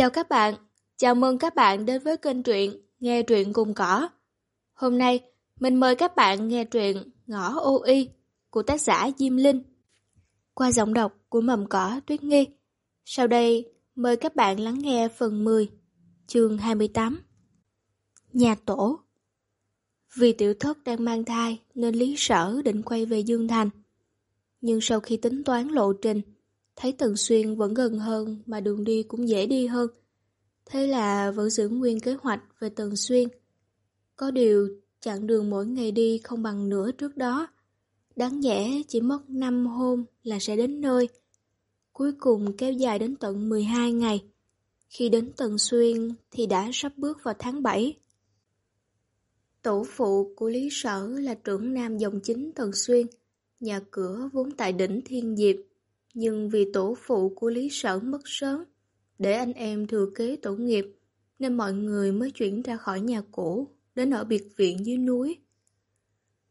Chào các bạn, chào mừng các bạn đến với kênh truyện Nghe truyện cùng cỏ. Hôm nay, mình mời các bạn nghe truyện Ngõ Ô Y của tác giả Diêm Linh qua giọng đọc của mầm cỏ Tuyết Nghi. Sau đây, mời các bạn lắng nghe phần 10, chương 28. Nhà tổ Vì tiểu thất đang mang thai nên Lý Sở định quay về Dương Thành. Nhưng sau khi tính toán lộ trình, thấy Tần Xuyên vẫn gần hơn mà đường đi cũng dễ đi hơn. Thế là vẫn giữ nguyên kế hoạch về Tần Xuyên. Có điều, chặng đường mỗi ngày đi không bằng nửa trước đó. Đáng nhẽ chỉ mất 5 hôm là sẽ đến nơi. Cuối cùng kéo dài đến tận 12 ngày. Khi đến Tần Xuyên thì đã sắp bước vào tháng 7. Tổ phụ của Lý Sở là trưởng nam dòng chính Tần Xuyên, nhà cửa vốn tại đỉnh Thiên Diệp, nhưng vì tổ phụ của Lý Sở mất sớm, để anh em thừa kế tổ nghiệp, nên mọi người mới chuyển ra khỏi nhà cũ, đến ở biệt viện dưới núi.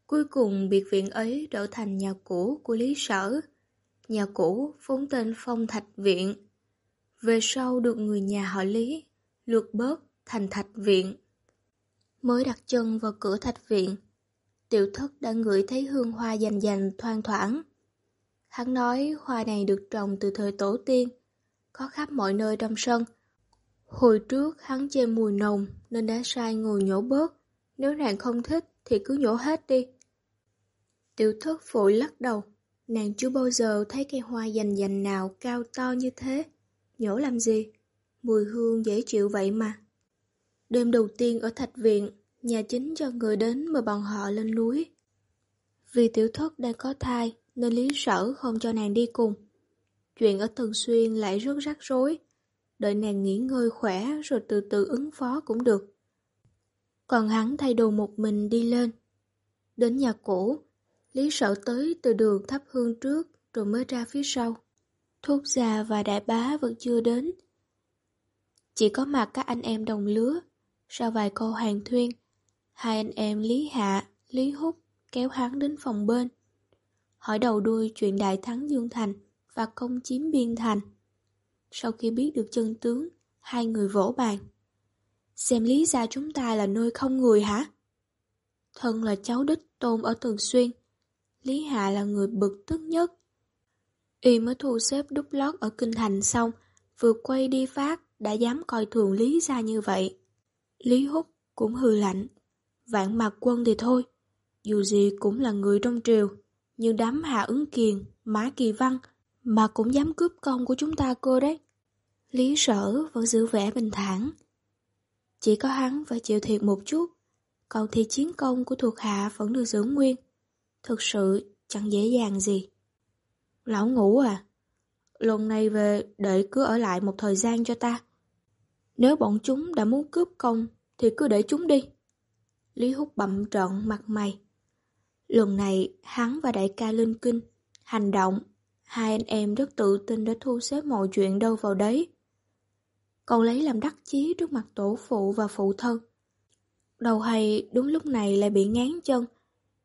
Cuối cùng biệt viện ấy trở thành nhà cũ của Lý Sở. Nhà cũ vốn tên Phong Thạch Viện. Về sau được người nhà họ Lý, lượt bớt thành Thạch Viện. Mới đặt chân vào cửa Thạch Viện, tiểu thất đã ngửi thấy hương hoa dành dành thoang thoảng. Hắn nói hoa này được trồng từ thời tổ tiên, có khắp mọi nơi trong sân. Hồi trước hắn chê mùi nồng nên đã sai ngồi nhổ bớt, nếu nàng không thích thì cứ nhổ hết đi. Tiểu thất phổi lắc đầu, nàng chưa bao giờ thấy cây hoa dành dành nào cao to như thế. Nhổ làm gì? Mùi hương dễ chịu vậy mà. Đêm đầu tiên ở thạch viện, nhà chính cho người đến mời bọn họ lên núi. Vì tiểu thất đang có thai, nên lý sở không cho nàng đi cùng. Chuyện ở Thường Xuyên lại rất rắc rối. Đợi nàng nghỉ ngơi khỏe rồi từ từ ứng phó cũng được. Còn hắn thay đồ một mình đi lên. Đến nhà cũ, Lý sở tới từ đường thắp hương trước rồi mới ra phía sau. Thuốc già và đại bá vẫn chưa đến. Chỉ có mặt các anh em đồng lứa. Sau vài câu hàng thuyên, hai anh em Lý Hạ, Lý Húc kéo hắn đến phòng bên. Hỏi đầu đuôi chuyện đại thắng Dương Thành và công chiếm Biên Thành. Sau khi biết được chân tướng, hai người vỗ bàn. Xem lý ra chúng ta là nơi không người hả? Thân là cháu đích tôn ở Thường Xuyên. Lý Hạ là người bực tức nhất. Y mới thu xếp đúc lót ở Kinh Thành xong, vừa quay đi phát đã dám coi thường Lý ra như vậy. Lý Húc cũng hư lạnh. Vạn mặt quân thì thôi, dù gì cũng là người trong triều, nhưng đám Hạ ứng kiền, Mã Kỳ Văn mà cũng dám cướp công của chúng ta cô đấy. Lý sở vẫn giữ vẻ bình thản. Chỉ có hắn phải chịu thiệt một chút, còn thì chiến công của thuộc hạ vẫn được giữ nguyên. Thực sự chẳng dễ dàng gì. Lão ngủ à? Lần này về đợi cứ ở lại một thời gian cho ta. Nếu bọn chúng đã muốn cướp công thì cứ để chúng đi. Lý Húc bậm trợn mặt mày. Lần này, hắn và đại ca Linh Kinh hành động Hai anh em rất tự tin đã thu xếp mọi chuyện đâu vào đấy. Còn lấy làm đắc chí trước mặt tổ phụ và phụ thân. Đầu hay đúng lúc này lại bị ngán chân.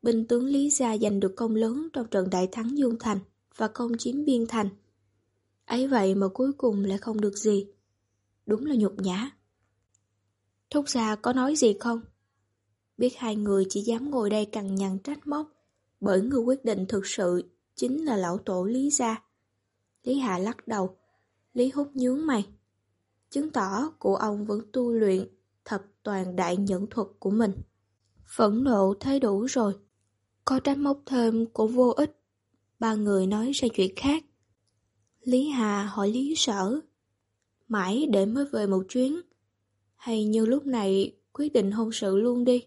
Binh tướng Lý Gia giành được công lớn trong trận đại thắng Dương Thành và công chiếm Biên Thành. ấy vậy mà cuối cùng lại không được gì. Đúng là nhục nhã. Thúc gia có nói gì không? Biết hai người chỉ dám ngồi đây cằn nhằn trách móc bởi người quyết định thực sự chính là lão tổ Lý Gia. Lý Hạ lắc đầu, Lý Húc nhướng mày. Chứng tỏ cụ ông vẫn tu luyện thập toàn đại nhẫn thuật của mình. Phẫn nộ thấy đủ rồi. Có trách móc thêm cũng vô ích. Ba người nói ra chuyện khác. Lý Hà hỏi Lý Sở. Mãi để mới về một chuyến. Hay như lúc này quyết định hôn sự luôn đi.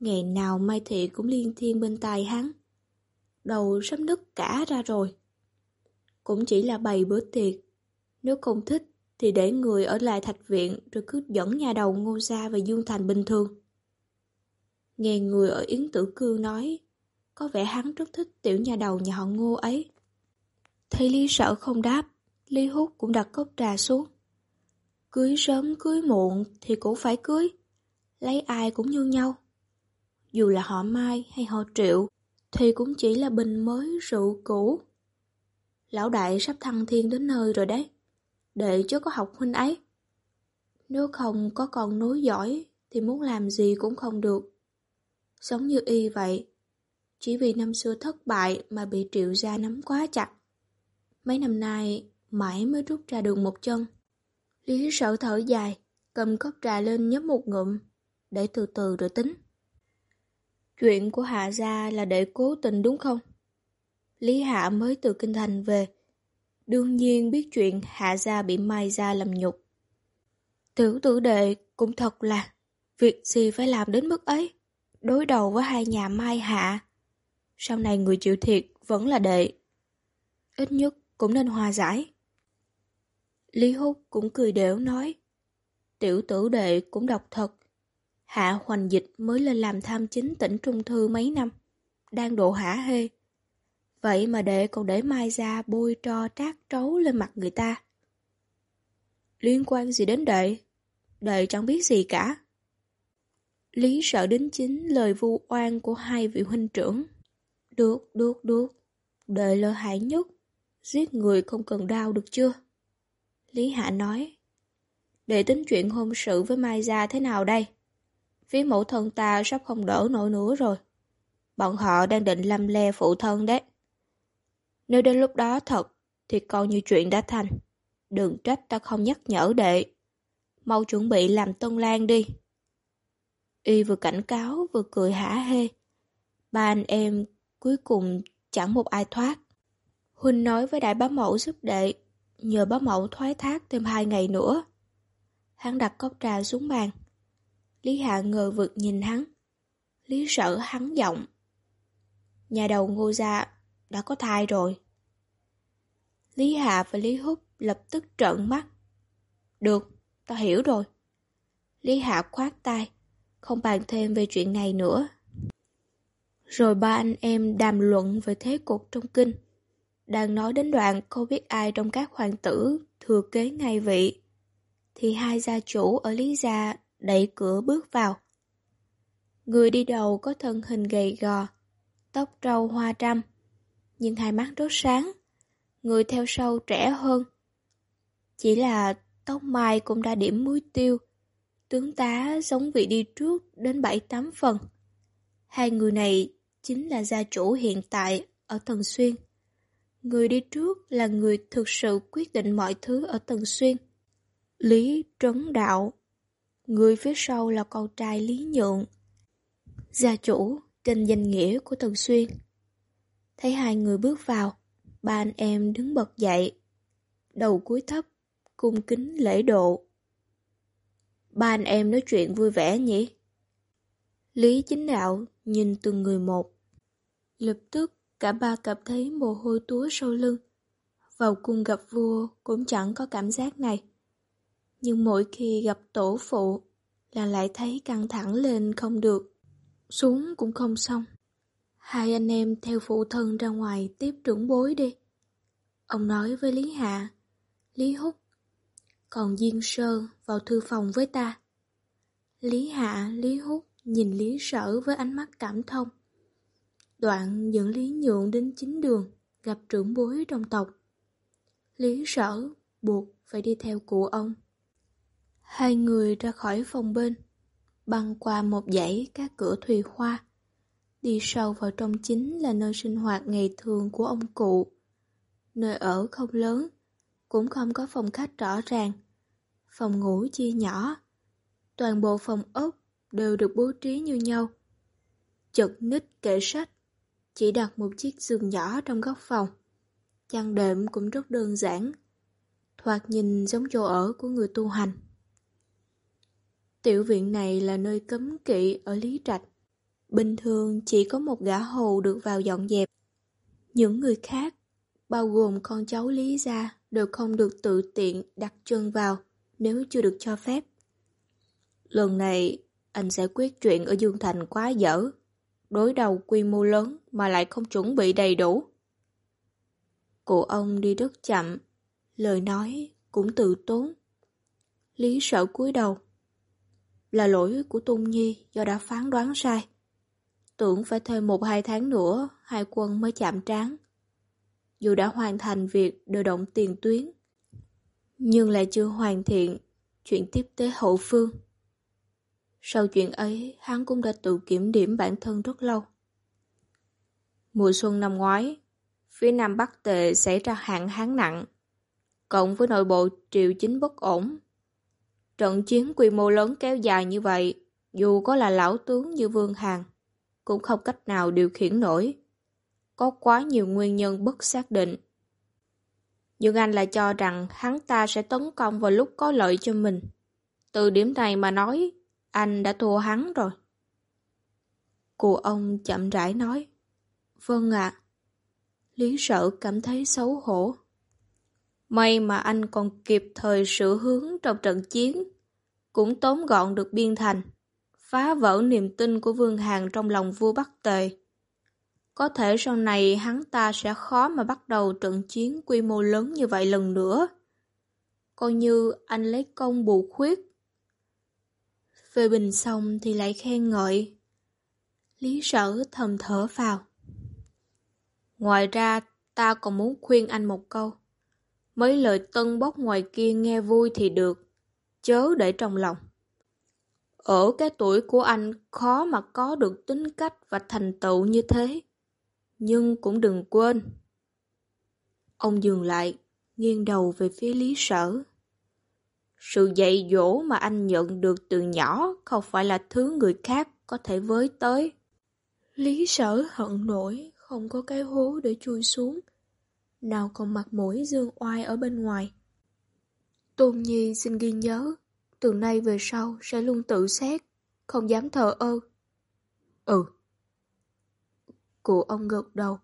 Ngày nào Mai Thị cũng liên thiên bên tai hắn đầu sắp nứt cả ra rồi. Cũng chỉ là bày bữa tiệc. Nếu không thích thì để người ở lại thạch viện rồi cứ dẫn nhà đầu ngô gia và Dương Thành bình thường. Nghe người ở Yến Tử Cương nói, có vẻ hắn rất thích tiểu nhà đầu nhà họ ngô ấy. Thấy Lý sợ không đáp, Lý Hút cũng đặt cốc trà xuống. Cưới sớm cưới muộn thì cũng phải cưới, lấy ai cũng như nhau. Dù là họ Mai hay họ Triệu, thì cũng chỉ là bình mới rượu cũ. Lão đại sắp thăng thiên đến nơi rồi đấy. để chứ có học huynh ấy. Nếu không có con nối giỏi thì muốn làm gì cũng không được. sống như y vậy, chỉ vì năm xưa thất bại mà bị triệu gia nắm quá chặt. Mấy năm nay mãi mới rút ra được một chân. Lý sợ thở dài, cầm cốc trà lên nhấp một ngụm, để từ từ rồi tính. Chuyện của Hạ Gia là để cố tình đúng không? Lý Hạ mới từ Kinh Thành về, đương nhiên biết chuyện Hạ Gia bị Mai Gia làm nhục. Tiểu tử đệ cũng thật là, việc gì phải làm đến mức ấy, đối đầu với hai nhà Mai Hạ. Sau này người chịu thiệt vẫn là đệ. Ít nhất cũng nên hòa giải. Lý Húc cũng cười đểu nói, tiểu tử đệ cũng độc thật. Hạ hoành dịch mới lên làm tham chính tỉnh Trung Thư mấy năm, đang độ hả hê. Vậy mà đệ còn để mai ra bôi tro trát trấu lên mặt người ta. Liên quan gì đến đệ? Đệ chẳng biết gì cả. Lý sợ đến chính lời vu oan của hai vị huynh trưởng. Được, được, được. Đệ lợi hại nhất. Giết người không cần đau được chưa? Lý Hạ nói. Để tính chuyện hôn sự với Mai Gia thế nào đây? Phía mẫu thân ta sắp không đỡ nổi nữa rồi. Bọn họ đang định lâm le phụ thân đấy. Nếu đến lúc đó thật, thì coi như chuyện đã thành. Đừng trách ta không nhắc nhở đệ. Mau chuẩn bị làm tân lan đi. Y vừa cảnh cáo vừa cười hả hê. Ba anh em cuối cùng chẳng một ai thoát. Huynh nói với đại bá mẫu giúp đệ, nhờ bá mẫu thoái thác thêm hai ngày nữa. Hắn đặt cốc trà xuống bàn. Lý Hạ ngờ vực nhìn hắn. Lý sợ hắn giọng. Nhà đầu ngô gia đã có thai rồi. Lý Hạ và Lý Húc lập tức trợn mắt. Được, ta hiểu rồi. Lý Hạ khoát tay, không bàn thêm về chuyện này nữa. Rồi ba anh em đàm luận về thế cục trong kinh. Đang nói đến đoạn không biết ai trong các hoàng tử thừa kế ngai vị. Thì hai gia chủ ở Lý Gia đẩy cửa bước vào. Người đi đầu có thân hình gầy gò, tóc trâu hoa trăm, nhưng hai mắt rất sáng. Người theo sau trẻ hơn. Chỉ là tóc mai cũng đã điểm muối tiêu, tướng tá giống vị đi trước đến bảy tám phần. Hai người này chính là gia chủ hiện tại ở thần Xuyên. Người đi trước là người thực sự quyết định mọi thứ ở Tần Xuyên. Lý Trấn Đạo Người phía sau là con trai Lý Nhượng. Gia chủ trên danh nghĩa của Tần Xuyên. Thấy hai người bước vào, ba anh em đứng bật dậy. Đầu cúi thấp, cung kính lễ độ. Ba anh em nói chuyện vui vẻ nhỉ? Lý chính đạo nhìn từng người một. Lập tức cả ba cảm thấy mồ hôi túa sau lưng. Vào cung gặp vua cũng chẳng có cảm giác này nhưng mỗi khi gặp tổ phụ là lại thấy căng thẳng lên không được, xuống cũng không xong. Hai anh em theo phụ thân ra ngoài tiếp trưởng bối đi. Ông nói với Lý Hạ, Lý Húc, còn Diên Sơ vào thư phòng với ta. Lý Hạ, Lý Húc nhìn Lý Sở với ánh mắt cảm thông. Đoạn dẫn Lý Nhượng đến chính đường, gặp trưởng bối trong tộc. Lý Sở buộc phải đi theo cụ ông. Hai người ra khỏi phòng bên, băng qua một dãy các cửa thùy hoa. Đi sâu vào trong chính là nơi sinh hoạt ngày thường của ông cụ. Nơi ở không lớn, cũng không có phòng khách rõ ràng. Phòng ngủ chia nhỏ. Toàn bộ phòng ốc đều được bố trí như nhau. Chật nít kệ sách, chỉ đặt một chiếc giường nhỏ trong góc phòng. Chăn đệm cũng rất đơn giản, thoạt nhìn giống chỗ ở của người tu hành. Tiểu viện này là nơi cấm kỵ ở Lý Trạch. Bình thường chỉ có một gã hầu được vào dọn dẹp. Những người khác, bao gồm con cháu Lý gia, đều không được tự tiện đặt chân vào nếu chưa được cho phép. Lần này, anh sẽ quyết chuyện ở Dương Thành quá dở. Đối đầu quy mô lớn mà lại không chuẩn bị đầy đủ. Cụ ông đi rất chậm, lời nói cũng tự tốn. Lý sợ cúi đầu, là lỗi của Tung Nhi do đã phán đoán sai. Tưởng phải thêm một hai tháng nữa, hai quân mới chạm trán. Dù đã hoàn thành việc điều động tiền tuyến, Nhưng lại chưa hoàn thiện chuyện tiếp tế hậu phương. Sau chuyện ấy, hắn cũng đã tự kiểm điểm bản thân rất lâu. Mùa xuân năm ngoái, phía Nam Bắc Tề xảy ra hạn hán nặng, cộng với nội bộ triều chính bất ổn. Trận chiến quy mô lớn kéo dài như vậy, dù có là lão tướng như Vương Hằng cũng không cách nào điều khiển nổi. Có quá nhiều nguyên nhân bất xác định. Nhưng anh lại cho rằng hắn ta sẽ tấn công vào lúc có lợi cho mình. Từ điểm này mà nói, anh đã thua hắn rồi. Cụ ông chậm rãi nói. Vâng ạ. Lý Sợ cảm thấy xấu hổ. May mà anh còn kịp thời sửa hướng trong trận chiến, cũng tóm gọn được biên thành, phá vỡ niềm tin của Vương Hàn trong lòng vua Bắc Tề. Có thể sau này hắn ta sẽ khó mà bắt đầu trận chiến quy mô lớn như vậy lần nữa. Coi như anh lấy công bù khuyết. Phê bình xong thì lại khen ngợi. Lý sở thầm thở vào. Ngoài ra, ta còn muốn khuyên anh một câu. Mấy lời tân bốc ngoài kia nghe vui thì được, chớ để trong lòng. Ở cái tuổi của anh khó mà có được tính cách và thành tựu như thế. Nhưng cũng đừng quên. Ông dừng lại, nghiêng đầu về phía lý sở. Sự dạy dỗ mà anh nhận được từ nhỏ không phải là thứ người khác có thể với tới. Lý sở hận nổi, không có cái hố để chui xuống. Nào còn mặt mũi dương oai ở bên ngoài. Tôn Nhi xin ghi nhớ, từ nay về sau sẽ luôn tự xét, không dám thờ ơ. Ừ. Cụ ông gật đầu,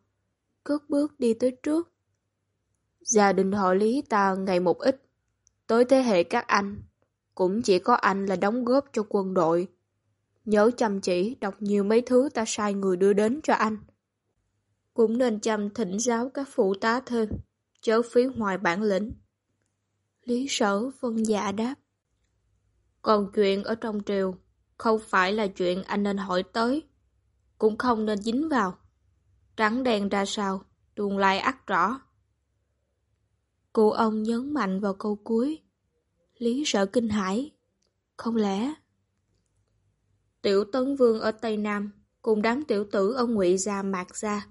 cất bước đi tới trước. Gia đình họ Lý ta ngày một ít, tới thế hệ các anh, cũng chỉ có anh là đóng góp cho quân đội. Nhớ chăm chỉ đọc nhiều mấy thứ ta sai người đưa đến cho anh. Cũng nên chăm thỉnh giáo các phụ tá thêm, chớ phí hoài bản lĩnh. Lý sở vân dạ đáp. Còn chuyện ở trong triều, không phải là chuyện anh nên hỏi tới, cũng không nên dính vào. Trắng đen ra sao, tuôn lại ắt rõ. cụ ông nhấn mạnh vào câu cuối. Lý sợ kinh hãi. Không lẽ... Tiểu Tấn Vương ở Tây Nam cùng đám tiểu tử ông ngụy gia mạc gia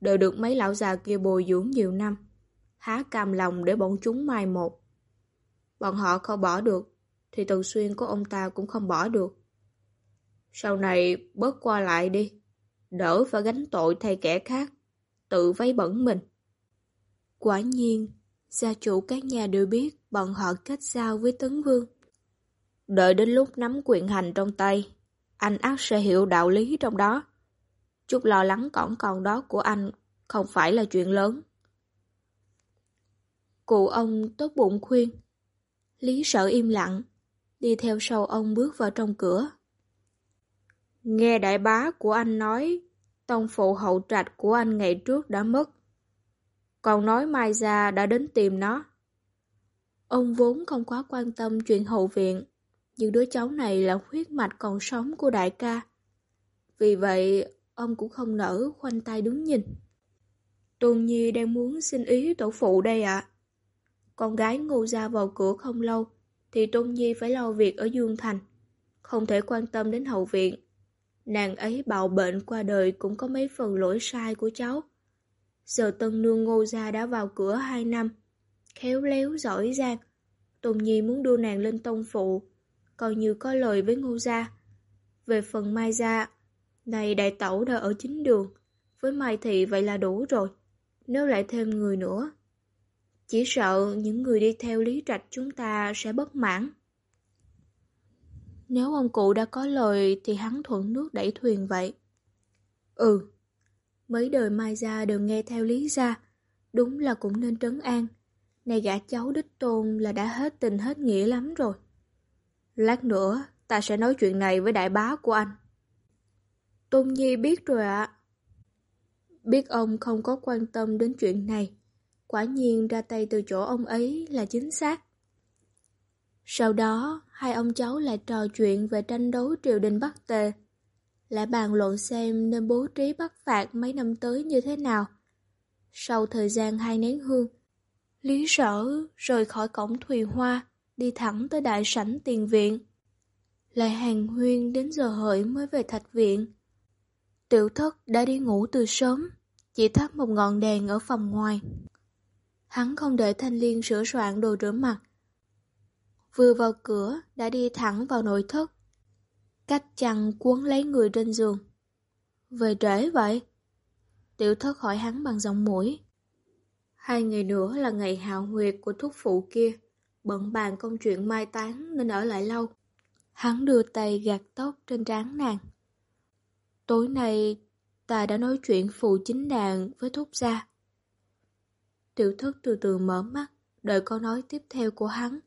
đều được mấy lão già kia bồi dưỡng nhiều năm. Há cam lòng để bọn chúng mai một. Bọn họ không bỏ được, thì Tần Xuyên của ông ta cũng không bỏ được. Sau này bớt qua lại đi, đỡ phải gánh tội thay kẻ khác, tự vấy bẩn mình. Quả nhiên, gia chủ các nhà đều biết bọn họ kết giao với Tấn Vương. Đợi đến lúc nắm quyền hành trong tay, anh ác sẽ hiểu đạo lý trong đó. Chút lo lắng cỏn còn đó của anh không phải là chuyện lớn. Cụ ông tốt bụng khuyên. Lý sợ im lặng, đi theo sau ông bước vào trong cửa. Nghe đại bá của anh nói, tông phụ hậu trạch của anh ngày trước đã mất. Còn nói Mai Gia đã đến tìm nó. Ông vốn không quá quan tâm chuyện hậu viện, nhưng đứa cháu này là huyết mạch còn sống của đại ca. Vì vậy, ông cũng không nỡ khoanh tay đứng nhìn. Tôn Nhi đang muốn xin ý tổ phụ đây ạ. Con gái ngô ra vào cửa không lâu, thì Tôn Nhi phải lo việc ở Dương Thành, không thể quan tâm đến hậu viện. Nàng ấy bạo bệnh qua đời cũng có mấy phần lỗi sai của cháu. Giờ tân nương ngô gia đã vào cửa hai năm, khéo léo giỏi giang. Tôn Nhi muốn đưa nàng lên tông phụ, coi như có lời với ngô gia. Về phần Mai gia, này đại tẩu đã ở chính đường, với Mai Thị vậy là đủ rồi, nếu lại thêm người nữa. Chỉ sợ những người đi theo lý trạch chúng ta sẽ bất mãn. Nếu ông cụ đã có lời thì hắn thuận nước đẩy thuyền vậy. Ừ, mấy đời Mai Gia đều nghe theo lý gia, đúng là cũng nên trấn an. Này gã cháu đích tôn là đã hết tình hết nghĩa lắm rồi. Lát nữa, ta sẽ nói chuyện này với đại bá của anh. Tôn Nhi biết rồi ạ. Biết ông không có quan tâm đến chuyện này, quả nhiên ra tay từ chỗ ông ấy là chính xác. Sau đó, hai ông cháu lại trò chuyện về tranh đấu triều đình Bắc Tề, lại bàn luận xem nên bố trí bắt phạt mấy năm tới như thế nào. Sau thời gian hai nén hương, Lý sở rời khỏi cổng Thùy Hoa, đi thẳng tới đại sảnh tiền viện. Lại hàng huyên đến giờ hợi mới về thạch viện. Tiểu thất đã đi ngủ từ sớm, chỉ thắp một ngọn đèn ở phòng ngoài. Hắn không để thanh liên sửa soạn đồ rửa mặt. Vừa vào cửa đã đi thẳng vào nội thất. Cách chăn cuốn lấy người trên giường. Về trễ vậy? Tiểu thất hỏi hắn bằng giọng mũi. Hai ngày nữa là ngày hào huyệt của thúc phụ kia. Bận bàn công chuyện mai táng nên ở lại lâu. Hắn đưa tay gạt tóc trên trán nàng. Tối nay ta đã nói chuyện phụ chính đàn với thúc gia. Tiểu thất từ từ mở mắt, đợi câu nói tiếp theo của hắn.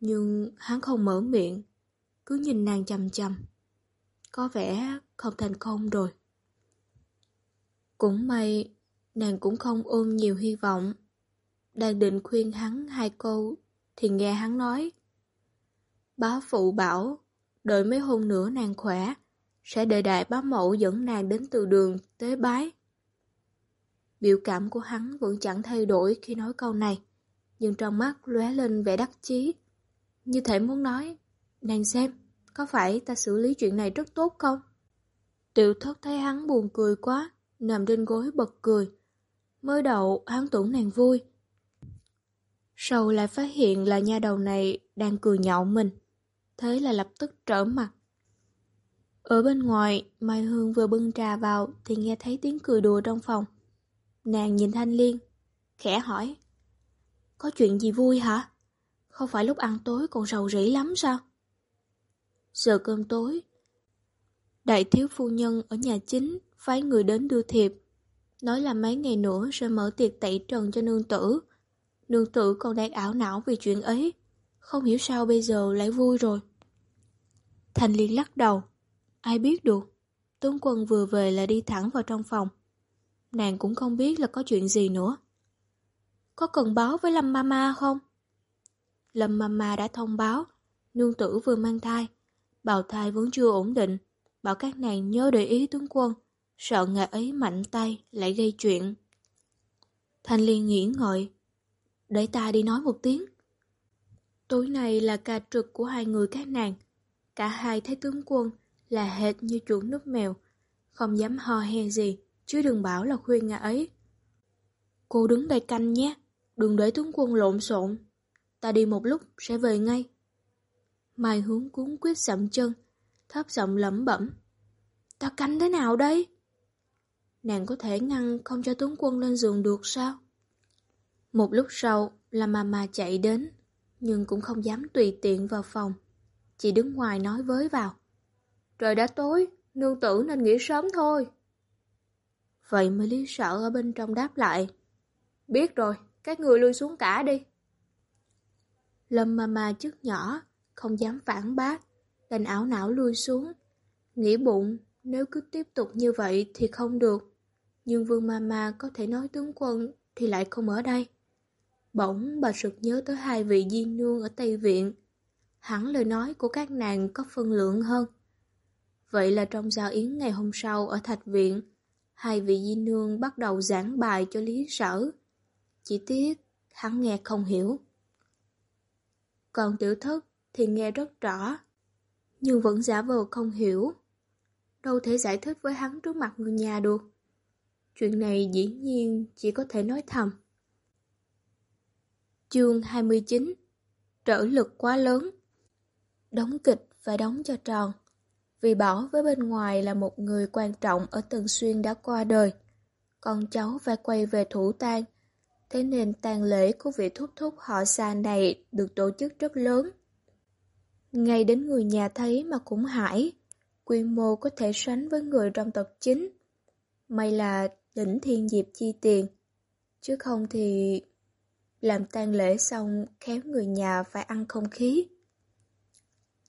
Nhưng hắn không mở miệng, cứ nhìn nàng chầm chầm. Có vẻ không thành công rồi. Cũng may, nàng cũng không ôm nhiều hy vọng. Đang định khuyên hắn hai câu, thì nghe hắn nói. Bá phụ bảo, đợi mấy hôm nữa nàng khỏe, sẽ đợi đại bá mẫu dẫn nàng đến từ đường tế bái. Biểu cảm của hắn vẫn chẳng thay đổi khi nói câu này, nhưng trong mắt lóe lên vẻ đắc chí. Như thể muốn nói, nàng xem, có phải ta xử lý chuyện này rất tốt không? Tiểu thất thấy hắn buồn cười quá, nằm trên gối bật cười. Mới đầu hắn tưởng nàng vui. Sau lại phát hiện là nha đầu này đang cười nhạo mình. Thế là lập tức trở mặt. Ở bên ngoài, Mai Hương vừa bưng trà vào thì nghe thấy tiếng cười đùa trong phòng. Nàng nhìn Thanh Liên, khẽ hỏi. Có chuyện gì vui hả? Không phải lúc ăn tối còn rầu rĩ lắm sao? Giờ cơm tối, đại thiếu phu nhân ở nhà chính phái người đến đưa thiệp. Nói là mấy ngày nữa sẽ mở tiệc tẩy trần cho nương tử. Nương tử còn đang ảo não vì chuyện ấy. Không hiểu sao bây giờ lại vui rồi. Thành Liên lắc đầu. Ai biết được. Tướng quân vừa về là đi thẳng vào trong phòng. Nàng cũng không biết là có chuyện gì nữa. Có cần báo với Lâm Mama không? Lâm Mama đã thông báo, nương tử vừa mang thai, bào thai vẫn chưa ổn định, bảo các nàng nhớ để ý tướng quân, sợ ngài ấy mạnh tay lại gây chuyện. Thanh Liên nghĩ ngợi, để ta đi nói một tiếng. Tối nay là ca trực của hai người các nàng, cả hai thấy tướng quân là hệt như chuột nước mèo, không dám ho he gì, chứ đừng bảo là khuyên ngài ấy. Cô đứng đây canh nhé, đừng để tướng quân lộn xộn. Ta đi một lúc sẽ về ngay. Mai hướng cuốn quyết sậm chân, thấp giọng lẩm bẩm. Ta canh thế nào đây? Nàng có thể ngăn không cho tướng quân lên giường được sao? Một lúc sau là mà mà chạy đến, nhưng cũng không dám tùy tiện vào phòng. Chỉ đứng ngoài nói với vào. Trời đã tối, nương tử nên nghỉ sớm thôi. Vậy mà lý sợ ở bên trong đáp lại. Biết rồi, các người lui xuống cả đi. Lâm Mama chức nhỏ, không dám phản bác, đành ảo não lui xuống. Nghĩ bụng, nếu cứ tiếp tục như vậy thì không được. Nhưng Vương Mama có thể nói tướng quân thì lại không ở đây. Bỗng bà sực nhớ tới hai vị di nương ở Tây Viện. Hẳn lời nói của các nàng có phân lượng hơn. Vậy là trong giao yến ngày hôm sau ở Thạch Viện, hai vị di nương bắt đầu giảng bài cho Lý Sở. Chỉ tiếc, hắn nghe không hiểu. Còn tiểu thất thì nghe rất rõ, nhưng vẫn giả vờ không hiểu. Đâu thể giải thích với hắn trước mặt người nhà được. Chuyện này dĩ nhiên chỉ có thể nói thầm. Chương 29 Trở lực quá lớn Đóng kịch phải đóng cho tròn vì bảo với bên ngoài là một người quan trọng ở Tần Xuyên đã qua đời. Con cháu phải quay về thủ tang. Thế nên tang lễ của vị thúc thúc họ xa này được tổ chức rất lớn. Ngay đến người nhà thấy mà cũng hãi, Quy mô có thể sánh với người trong tộc chính. May là đỉnh thiên diệp chi tiền Chứ không thì làm tang lễ xong, khéo người nhà phải ăn không khí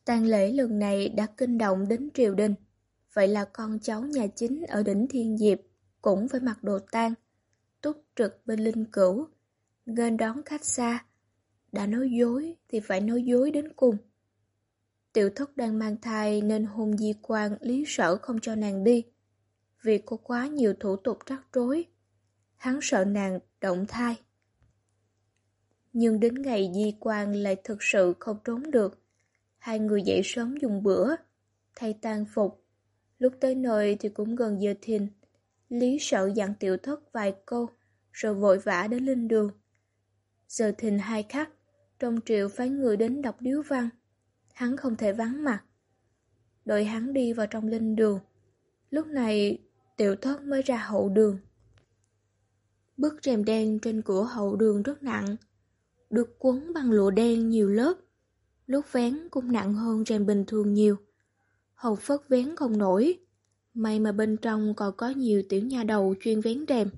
tang lễ lần này đã kinh động đến triều đình. Vậy là con cháu nhà chính ở đỉnh Thiên Diệp cũng phải mặc đồ tang, túc trực bên linh cửu, nghênh đón khách xa. Đã nói dối thì phải nói dối đến cùng. Tiểu thất đang mang thai nên hôn di quan lý sở không cho nàng đi. Vì có quá nhiều thủ tục rắc rối. Hắn sợ nàng động thai. Nhưng đến ngày di quan lại thực sự không trốn được. Hai người dậy sớm dùng bữa, thay tan phục. Lúc tới nơi thì cũng gần giờ thìn. Lý sợ dặn tiểu thất vài câu, rồi vội vã đến linh đường. Giờ thìn hai khắc, trong triệu phái người đến đọc điếu văn. Hắn không thể vắng mặt. Đợi hắn đi vào trong linh đường. Lúc này, tiểu thất mới ra hậu đường. Bức rèm đen trên cửa hậu đường rất nặng, được quấn bằng lụa đen nhiều lớp. Lúc vén cũng nặng hơn rèm bình thường nhiều. Hầu phất vén không nổi, may mà bên trong còn có nhiều tiểu nha đầu chuyên vén rèm.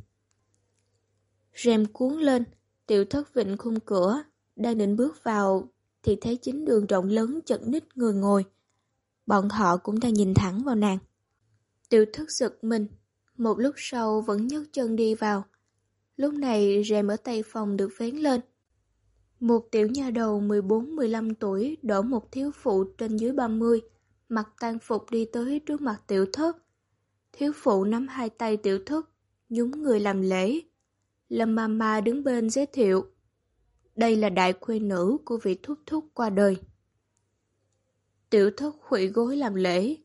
Rèm cuốn lên, tiểu thất vịnh khung cửa, đang định bước vào thì thấy chính đường rộng lớn chật ních người ngồi. Bọn họ cũng đang nhìn thẳng vào nàng. Tiểu thất giật mình, một lúc sau vẫn nhấc chân đi vào. Lúc này rèm ở tay phòng được vén lên. Một tiểu nhà đầu 14-15 tuổi đỡ một thiếu phụ trên dưới 30, mặc tang phục đi tới trước mặt tiểu thất. Thiếu phụ nắm hai tay tiểu thất, nhúng người làm lễ. Lâm Mama đứng bên giới thiệu. Đây là đại khuê nữ của vị thúc thúc qua đời. Tiểu thất khủy gối làm lễ,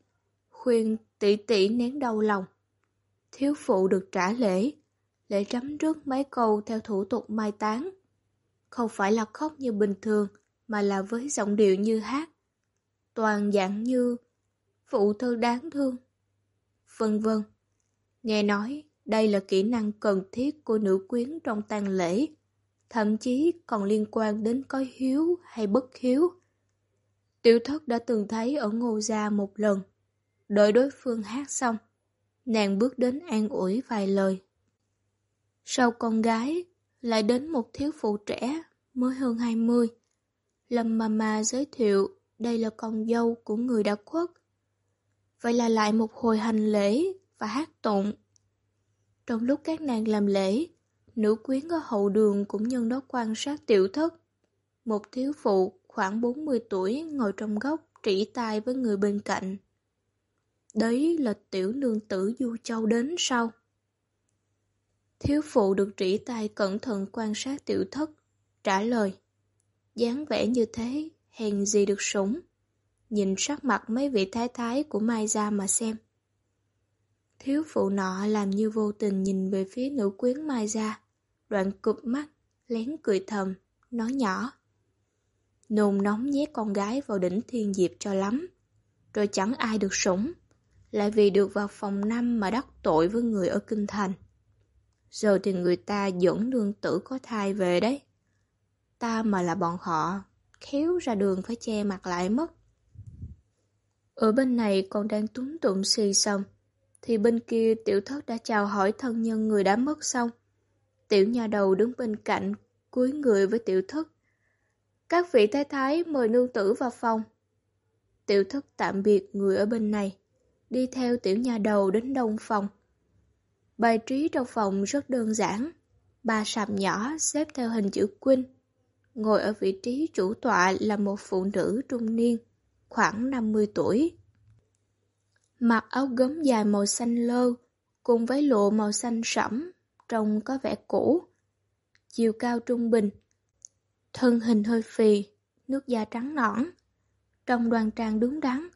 khuyên tỷ tỷ nén đau lòng. Thiếu phụ được trả lễ, lễ chấm rước mấy câu theo thủ tục mai táng. Không phải là khóc như bình thường, mà là với giọng điệu như hát. Toàn dạng như phụ thơ đáng thương. Vân vân. Nghe nói đây là kỹ năng cần thiết của nữ quyến trong tang lễ, thậm chí còn liên quan đến có hiếu hay bất hiếu. Tiểu thất đã từng thấy ở Ngô Gia một lần. Đợi đối phương hát xong, nàng bước đến an ủi vài lời. Sau con gái, lại đến một thiếu phụ trẻ, mới hơn 20. Lâm Mama giới thiệu đây là con dâu của người đã khuất. Vậy là lại một hồi hành lễ và hát tụng. Trong lúc các nàng làm lễ, nữ quyến ở hậu đường cũng nhân đó quan sát tiểu thất. Một thiếu phụ khoảng 40 tuổi ngồi trong góc trĩ tai với người bên cạnh. Đấy là tiểu nương tử Du Châu đến sau. Thiếu phụ được trĩ tai cẩn thận quan sát tiểu thất, trả lời. dáng vẻ như thế, hèn gì được sủng. Nhìn sắc mặt mấy vị thái thái của Mai Gia mà xem. Thiếu phụ nọ làm như vô tình nhìn về phía nữ quyến Mai Gia, đoạn cụp mắt, lén cười thầm, nói nhỏ. Nôn nóng nhét con gái vào đỉnh thiên diệp cho lắm, rồi chẳng ai được sủng, lại vì được vào phòng năm mà đắc tội với người ở Kinh Thành. Giờ thì người ta dẫn nương tử có thai về đấy. Ta mà là bọn họ, khéo ra đường phải che mặt lại mất. Ở bên này còn đang túng tụng xì xong, thì bên kia tiểu thất đã chào hỏi thân nhân người đã mất xong. Tiểu nhà đầu đứng bên cạnh, cúi người với tiểu thất. Các vị thái thái mời nương tử vào phòng. Tiểu thất tạm biệt người ở bên này, đi theo tiểu nhà đầu đến đông phòng. Bài trí trong phòng rất đơn giản. Ba sạp nhỏ xếp theo hình chữ quynh. Ngồi ở vị trí chủ tọa là một phụ nữ trung niên, khoảng 50 tuổi. Mặc áo gấm dài màu xanh lơ, cùng với lộ màu xanh sẫm, trông có vẻ cũ. Chiều cao trung bình. Thân hình hơi phì, nước da trắng nõn. Trong đoàn trang đứng đắn,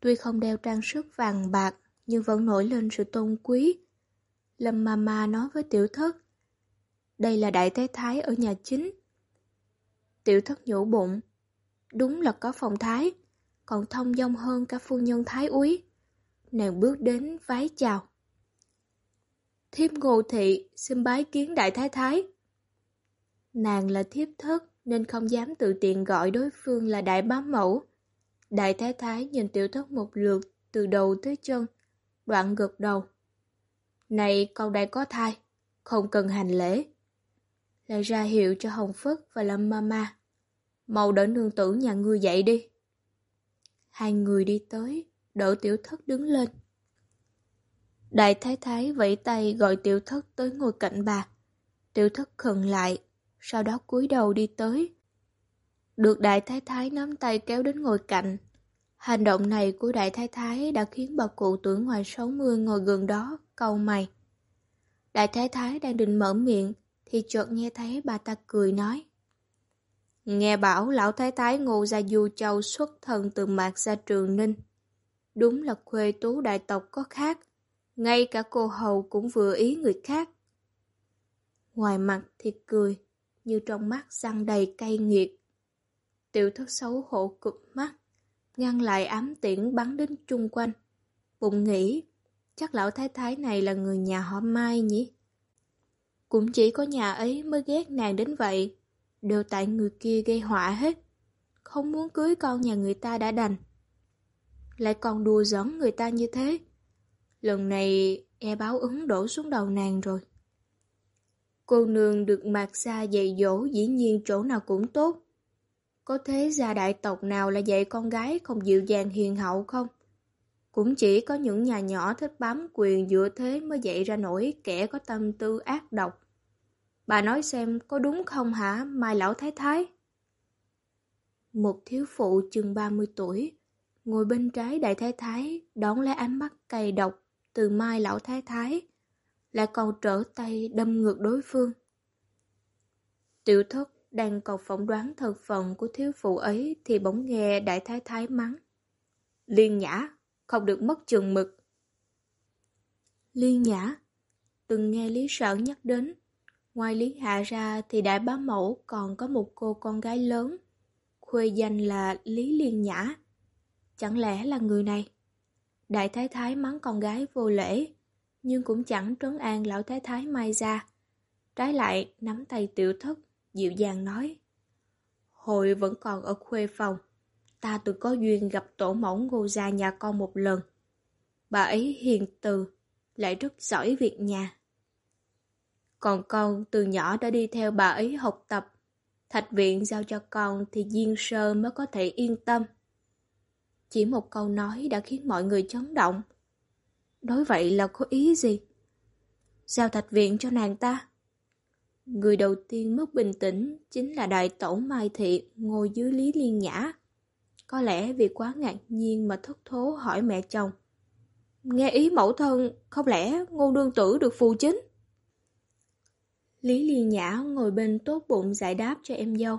tuy không đeo trang sức vàng bạc, nhưng vẫn nổi lên sự tôn quý, Lâm Mama nói với tiểu thất. Đây là đại thái thái ở nhà chính. Tiểu thất nhổ bụng. Đúng là có phòng thái, còn thông dong hơn cả phu nhân thái úy. Nàng bước đến vái chào. Thiếp ngô thị xin bái kiến đại thái thái. Nàng là thiếp thất nên không dám tự tiện gọi đối phương là đại bá mẫu. Đại thái thái nhìn tiểu thất một lượt từ đầu tới chân, đoạn gật đầu. Này con đang có thai, không cần hành lễ. Lại ra hiệu cho Hồng Phất và Lâm Mama. Mau đỡ nương tử nhà ngươi dậy đi. Hai người đi tới, đỡ tiểu thất đứng lên. Đại thái thái vẫy tay gọi tiểu thất tới ngồi cạnh bà. Tiểu thất khẩn lại, sau đó cúi đầu đi tới. Được đại thái thái nắm tay kéo đến ngồi cạnh. Hành động này của đại thái thái đã khiến bà cụ tuổi ngoài 60 ngồi gần đó câu mày. Đại thái thái đang định mở miệng, thì chợt nghe thấy bà ta cười nói. Nghe bảo lão thái thái Ngô Gia Du Châu xuất thân từ mạc gia trường Ninh. Đúng là quê tú đại tộc có khác, ngay cả cô hầu cũng vừa ý người khác. Ngoài mặt thì cười, như trong mắt răng đầy cay nghiệt. Tiểu thất xấu hổ cực mắt, ngăn lại ám tiễn bắn đến chung quanh. Bụng nghĩ, chắc lão thái thái này là người nhà họ Mai nhỉ? Cũng chỉ có nhà ấy mới ghét nàng đến vậy, đều tại người kia gây họa hết. Không muốn cưới con nhà người ta đã đành. Lại còn đùa giỡn người ta như thế. Lần này e báo ứng đổ xuống đầu nàng rồi. Cô nương được mạc xa dạy dỗ dĩ nhiên chỗ nào cũng tốt. Có thế gia đại tộc nào là dạy con gái không dịu dàng hiền hậu không? Cũng chỉ có những nhà nhỏ thích bám quyền dựa thế mới dậy ra nổi kẻ có tâm tư ác độc. Bà nói xem có đúng không hả, Mai Lão Thái Thái? Một thiếu phụ chừng 30 tuổi, ngồi bên trái đại thái thái, đón lấy ánh mắt cay độc từ Mai Lão Thái Thái, lại còn trở tay đâm ngược đối phương. Tiểu thất đang cầu phỏng đoán thật phận của thiếu phụ ấy thì bỗng nghe đại thái thái mắng. Liên nhã, không được mất chừng mực. Liên nhã, từng nghe Lý Sở nhắc đến, ngoài Lý Hạ ra thì đại bá mẫu còn có một cô con gái lớn, khuê danh là Lý Liên Nhã. Chẳng lẽ là người này? Đại thái thái mắng con gái vô lễ, nhưng cũng chẳng trấn an lão thái thái mai ra. Trái lại nắm tay tiểu thất, dịu dàng nói. hội vẫn còn ở khuê phòng, ta từng có duyên gặp tổ mẫu ngô gia nhà con một lần. Bà ấy hiền từ, lại rất giỏi việc nhà. Còn con từ nhỏ đã đi theo bà ấy học tập. Thạch viện giao cho con thì Diên Sơ mới có thể yên tâm. Chỉ một câu nói đã khiến mọi người chấn động. Nói vậy là có ý gì? Giao thạch viện cho nàng ta? Người đầu tiên mất bình tĩnh chính là đại tổ Mai Thị ngồi dưới Lý Liên Nhã. Có lẽ vì quá ngạc nhiên mà thất thố hỏi mẹ chồng. Nghe ý mẫu thân, không lẽ ngô đương tử được phù chính? Lý Liên Nhã ngồi bên tốt bụng giải đáp cho em dâu.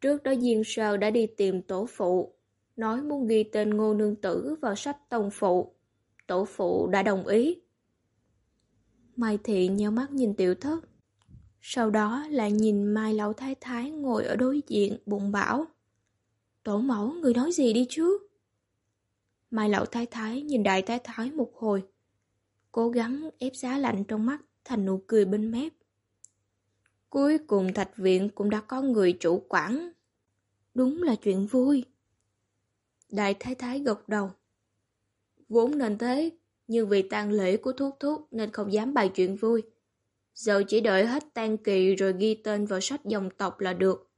Trước đó Diên Sơ đã đi tìm tổ phụ, nói muốn ghi tên ngô nương tử vào sách tông phụ. Tổ phụ đã đồng ý. Mai Thị nheo mắt nhìn tiểu thất. Sau đó lại nhìn Mai Lão Thái Thái ngồi ở đối diện bụng bảo. Tổ mẫu, người nói gì đi chứ? Mai Lão Thái Thái nhìn Đại Thái Thái một hồi. Cố gắng ép giá lạnh trong mắt thành nụ cười bên mép. Cuối cùng thạch viện cũng đã có người chủ quản. Đúng là chuyện vui. Đại Thái Thái gật đầu. Vốn nên thế, nhưng vì tang lễ của thuốc thuốc nên không dám bày chuyện vui. Giờ chỉ đợi hết tan kỳ rồi ghi tên vào sách dòng tộc là được.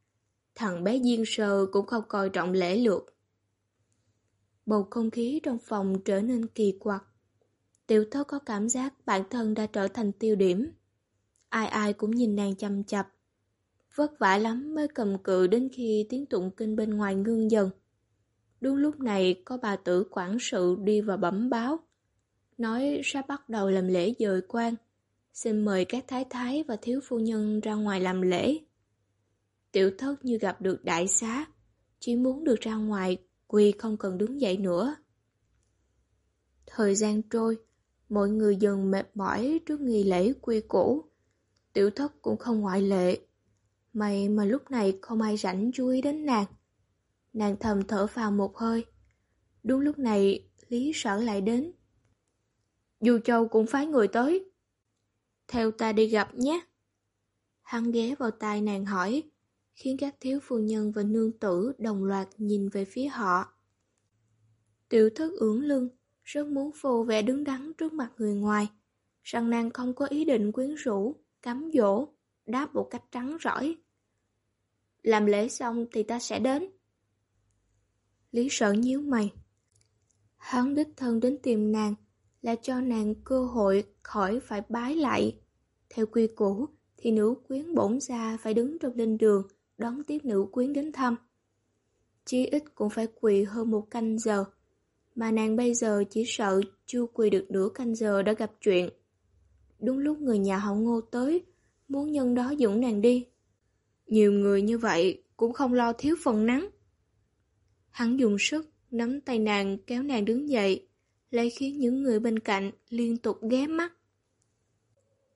Thằng bé Diên Sơ cũng không coi trọng lễ lượt. Bầu không khí trong phòng trở nên kỳ quặc. Tiểu thất có cảm giác bản thân đã trở thành tiêu điểm. Ai ai cũng nhìn nàng chăm chập. Vất vả lắm mới cầm cự đến khi tiếng tụng kinh bên ngoài ngưng dần. Đúng lúc này có bà tử quản sự đi vào bẩm báo. Nói sắp bắt đầu làm lễ dời quan. Xin mời các thái thái và thiếu phu nhân ra ngoài làm lễ. Tiểu thất như gặp được đại xá, chỉ muốn được ra ngoài, quỳ không cần đứng dậy nữa. Thời gian trôi, mọi người dần mệt mỏi trước nghi lễ quy cũ, Tiểu thất cũng không ngoại lệ. May mà lúc này không ai rảnh chú ý đến nàng. Nàng thầm thở vào một hơi. Đúng lúc này, Lý Sở lại đến. Dù Châu cũng phái người tới. Theo ta đi gặp nhé. Hắn ghé vào tai nàng hỏi, khiến các thiếu phu nhân và nương tử đồng loạt nhìn về phía họ. Tiểu thất ưỡng lưng, rất muốn phô vẻ đứng đắn trước mặt người ngoài, rằng nàng không có ý định quyến rũ, cắm dỗ, đáp một cách trắng rõi. Làm lễ xong thì ta sẽ đến. Lý sợ nhíu mày. Hắn đích thân đến tìm nàng, là cho nàng cơ hội khỏi phải bái lại. Theo quy củ thì nữ quyến bổn ra phải đứng trong linh đường đón tiếp nữ quyến đến thăm. Chí ít cũng phải quỳ hơn một canh giờ, mà nàng bây giờ chỉ sợ chưa quỳ được nửa canh giờ đã gặp chuyện. Đúng lúc người nhà họ ngô tới, muốn nhân đó dẫn nàng đi. Nhiều người như vậy, cũng không lo thiếu phần nắng. Hắn dùng sức nắm tay nàng kéo nàng đứng dậy, lấy khiến những người bên cạnh liên tục ghé mắt.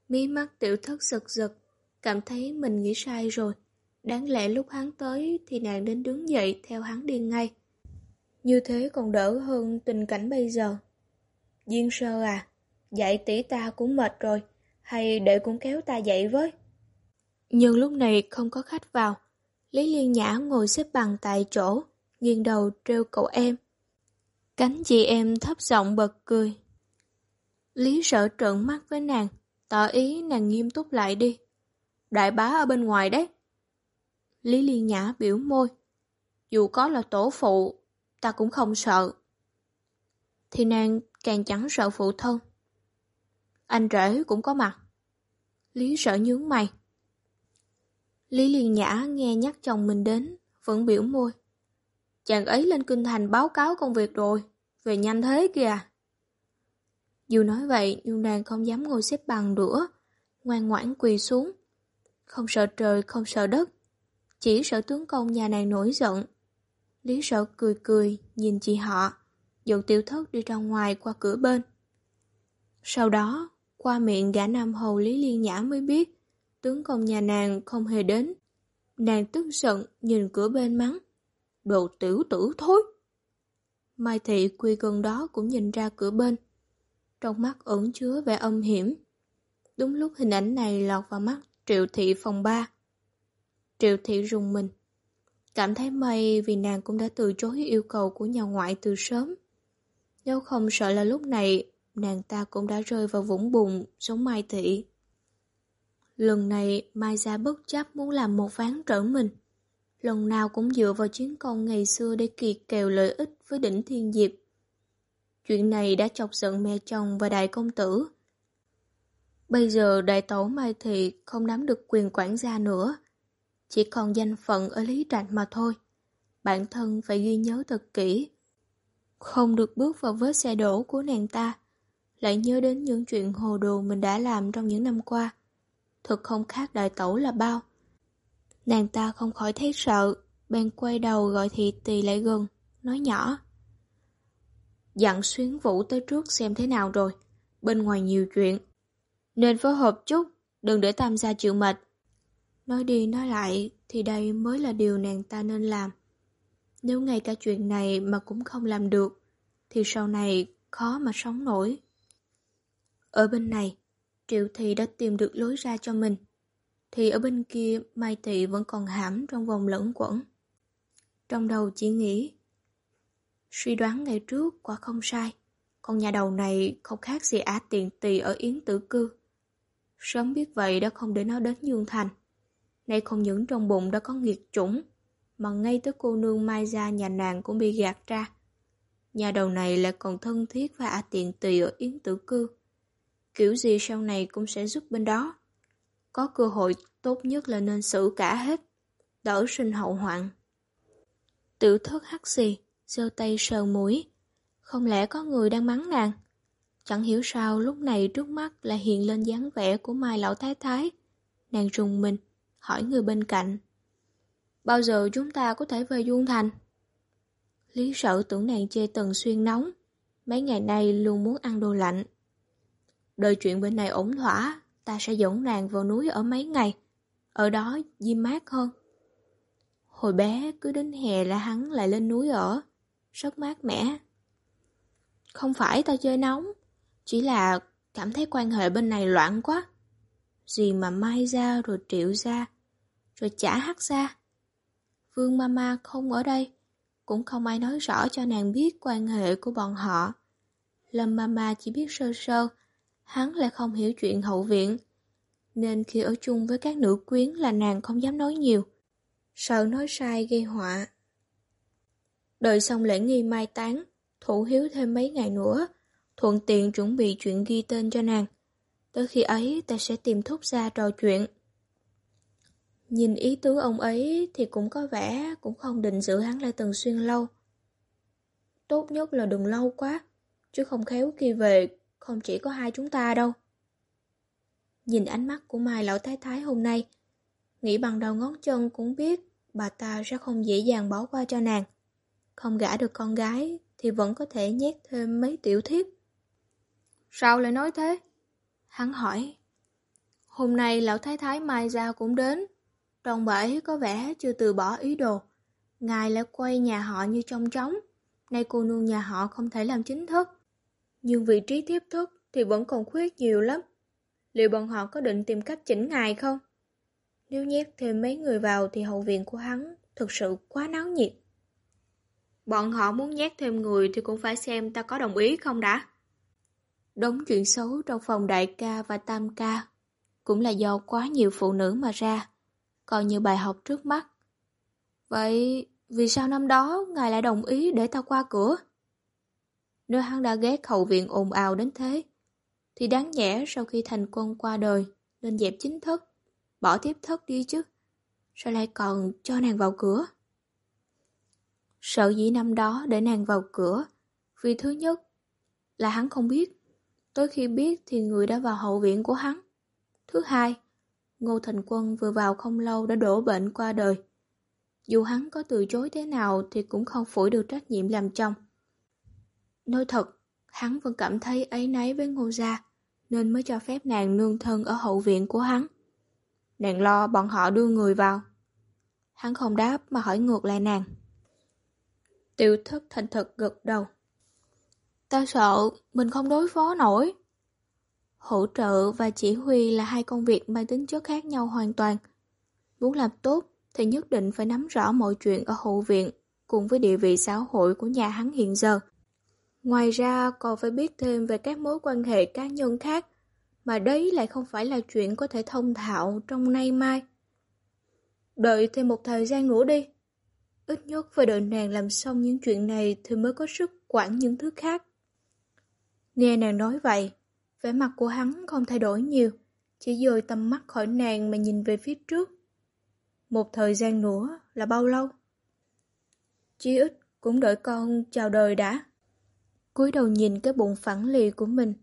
Mí mắt tiểu thất giật giật, cảm thấy mình nghĩ sai rồi. Đáng lẽ lúc hắn tới thì nàng đến đứng dậy theo hắn đi ngay. Như thế còn đỡ hơn tình cảnh bây giờ. Duyên sơ à, dạy tỷ ta cũng mệt rồi, hay để cũng kéo ta dậy với. Nhưng lúc này không có khách vào, Lý Liên Nhã ngồi xếp bằng tại chỗ, nghiêng đầu trêu cậu em. Cánh chị em thấp giọng bật cười. Lý sợ trợn mắt với nàng, tỏ ý nàng nghiêm túc lại đi. Đại bá ở bên ngoài đấy. Lý Liên Nhã biểu môi. Dù có là tổ phụ, ta cũng không sợ. Thì nàng càng chẳng sợ phụ thân. Anh rể cũng có mặt. Lý sợ nhướng mày. Lý Liên Nhã nghe nhắc chồng mình đến, vẫn biểu môi. Chàng ấy lên kinh thành báo cáo công việc rồi, về nhanh thế kìa. Dù nói vậy nhưng nàng không dám ngồi xếp bằng nữa, ngoan ngoãn quỳ xuống. Không sợ trời, không sợ đất, chỉ sợ tướng công nhà nàng nổi giận. Lý sợ cười cười, nhìn chị họ, dụ tiểu thất đi ra ngoài qua cửa bên. Sau đó, qua miệng gã nam hầu Lý Liên Nhã mới biết, tướng công nhà nàng không hề đến. Nàng tức giận nhìn cửa bên mắng. Đồ tiểu tử thôi. Mai thị quy gần đó cũng nhìn ra cửa bên. Trong mắt ẩn chứa vẻ âm hiểm. Đúng lúc hình ảnh này lọt vào mắt triệu thị phòng ba. Triệu thị rùng mình. Cảm thấy may vì nàng cũng đã từ chối yêu cầu của nhà ngoại từ sớm. Nếu không sợ là lúc này, nàng ta cũng đã rơi vào vũng bùn giống Mai Thị. Lần này, Mai Gia bất chấp muốn làm một ván trở mình. Lần nào cũng dựa vào chiến công ngày xưa để kiệt kèo lợi ích với đỉnh thiên diệp. Chuyện này đã chọc giận mẹ chồng và đại công tử. Bây giờ đại tổ Mai Thị không nắm được quyền quản gia nữa. Chỉ còn danh phận ở Lý Trạch mà thôi. Bản thân phải ghi nhớ thật kỹ. Không được bước vào vết xe đổ của nàng ta. Lại nhớ đến những chuyện hồ đồ mình đã làm trong những năm qua. Thực không khác đại tẩu là bao. Nàng ta không khỏi thấy sợ, bèn quay đầu gọi thị tỳ lại gần, nói nhỏ. Dặn xuyến vũ tới trước xem thế nào rồi, bên ngoài nhiều chuyện. Nên phối hợp chút, đừng để tam gia chịu mệt. Nói đi nói lại thì đây mới là điều nàng ta nên làm. Nếu ngay cả chuyện này mà cũng không làm được, thì sau này khó mà sống nổi. Ở bên này, Triệu Thị đã tìm được lối ra cho mình. Thì ở bên kia, Mai Thị vẫn còn hãm trong vòng lẫn quẩn. Trong đầu chỉ nghĩ, suy đoán ngày trước quả không sai. Con nhà đầu này không khác gì á tiền tỳ ở Yến Tử Cư. Sớm biết vậy đã không để nó đến Dương Thành. Nay không những trong bụng đã có nghiệt chủng, mà ngay tới cô nương Mai gia nhà nàng cũng bị gạt ra. Nhà đầu này lại còn thân thiết và ả tiện tỳ ở Yến Tử Cư. Kiểu gì sau này cũng sẽ giúp bên đó. Có cơ hội tốt nhất là nên xử cả hết, đỡ sinh hậu hoạn. Tử thất hắt xì, giơ tay sờ mũi. Không lẽ có người đang mắng nàng? Chẳng hiểu sao lúc này trước mắt lại hiện lên dáng vẻ của Mai Lão Thái Thái. Nàng rùng mình, hỏi người bên cạnh. Bao giờ chúng ta có thể về Dung Thành? Lý sợ tưởng nàng chê tần xuyên nóng. Mấy ngày nay luôn muốn ăn đồ lạnh. Đợi chuyện bên này ổn thỏa, ta sẽ dẫn nàng vào núi ở mấy ngày. Ở đó diêm mát hơn. Hồi bé cứ đến hè là hắn lại lên núi ở. Rất mát mẻ. Không phải ta chơi nóng, chỉ là cảm thấy quan hệ bên này loạn quá. Gì mà mai ra rồi triệu ra, rồi chả hắt ra. Vương Mama không ở đây, cũng không ai nói rõ cho nàng biết quan hệ của bọn họ. Lâm Mama chỉ biết sơ sơ, hắn lại không hiểu chuyện hậu viện. Nên khi ở chung với các nữ quyến là nàng không dám nói nhiều, sợ nói sai gây họa. Đợi xong lễ nghi mai táng, thủ hiếu thêm mấy ngày nữa, thuận tiện chuẩn bị chuyện ghi tên cho nàng. Tới khi ấy ta sẽ tìm thúc ra trò chuyện. Nhìn ý tứ ông ấy thì cũng có vẻ cũng không định giữ hắn lại Tần Xuyên lâu. Tốt nhất là đừng lâu quá, chứ không khéo khi về không chỉ có hai chúng ta đâu. Nhìn ánh mắt của Mai Lão Thái Thái hôm nay, nghĩ bằng đầu ngón chân cũng biết bà ta sẽ không dễ dàng bỏ qua cho nàng. Không gả được con gái thì vẫn có thể nhét thêm mấy tiểu thiếp. Sao lại nói thế? Hắn hỏi. Hôm nay lão thái thái Mai Gia cũng đến. Trong bà có vẻ chưa từ bỏ ý đồ. Ngài lại quay nhà họ như trong trống. Nay cô nương nhà họ không thể làm chính thức. Nhưng vị trí tiếp thức thì vẫn còn khuyết nhiều lắm. Liệu bọn họ có định tìm cách chỉnh ngài không? Nếu nhét thêm mấy người vào thì hậu viện của hắn thực sự quá náo nhiệt. Bọn họ muốn nhét thêm người thì cũng phải xem ta có đồng ý không đã. Đống chuyện xấu trong phòng đại ca và tam ca cũng là do quá nhiều phụ nữ mà ra, còn như bài học trước mắt. Vậy vì sao năm đó ngài lại đồng ý để ta qua cửa? Nếu hắn đã ghét hậu viện ồn ào đến thế, thì đáng nhẽ sau khi thành quân qua đời, nên dẹp chính thức, bỏ tiếp thất đi chứ. Sao lại còn cho nàng vào cửa? Sợ dĩ năm đó để nàng vào cửa, vì thứ nhất là hắn không biết, tới khi biết thì người đã vào hậu viện của hắn. Thứ hai, Ngô Thành Quân vừa vào không lâu đã đổ bệnh qua đời. Dù hắn có từ chối thế nào thì cũng không phủi được trách nhiệm làm chồng. Nói thật, hắn vẫn cảm thấy ấy náy với Ngô Gia, nên mới cho phép nàng nương thân ở hậu viện của hắn. Nàng lo bọn họ đưa người vào. Hắn không đáp mà hỏi ngược lại nàng. Tiểu thất thành thật gật đầu. Ta sợ mình không đối phó nổi. Hỗ trợ và chỉ huy là hai công việc mang tính chất khác nhau hoàn toàn. Muốn làm tốt thì nhất định phải nắm rõ mọi chuyện ở hậu viện cùng với địa vị xã hội của nhà hắn hiện giờ. Ngoài ra còn phải biết thêm về các mối quan hệ cá nhân khác, mà đấy lại không phải là chuyện có thể thông thạo trong nay mai. Đợi thêm một thời gian nữa đi. Ít nhất phải đợi nàng làm xong những chuyện này thì mới có sức quản những thứ khác. Nghe nàng nói vậy, vẻ mặt của hắn không thay đổi nhiều, chỉ dời tầm mắt khỏi nàng mà nhìn về phía trước. Một thời gian nữa là bao lâu? Chí ít cũng đợi con chào đời đã cúi đầu nhìn cái bụng phẳng lì của mình.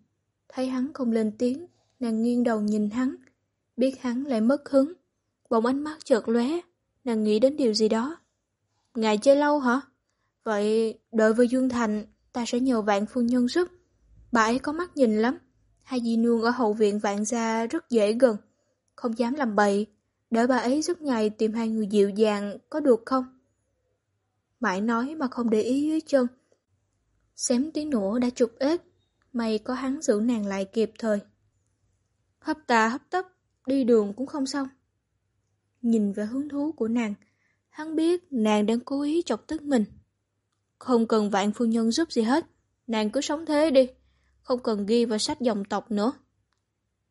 Thấy hắn không lên tiếng, nàng nghiêng đầu nhìn hắn. Biết hắn lại mất hứng. Bỗng ánh mắt chợt lóe, nàng nghĩ đến điều gì đó. Ngài chơi lâu hả? Vậy đợi với Dương Thành, ta sẽ nhờ vạn phu nhân giúp. Bà ấy có mắt nhìn lắm. Hai dì nương ở hậu viện vạn gia rất dễ gần. Không dám làm bậy. Đợi bà ấy suốt ngày tìm hai người dịu dàng có được không? Mãi nói mà không để ý dưới chân. Xém tí nữa đã chụp ếch, may có hắn giữ nàng lại kịp thời. Hấp tà hấp tấp, đi đường cũng không xong. Nhìn về hứng thú của nàng, hắn biết nàng đang cố ý chọc tức mình. Không cần vạn phu nhân giúp gì hết, nàng cứ sống thế đi, không cần ghi vào sách dòng tộc nữa.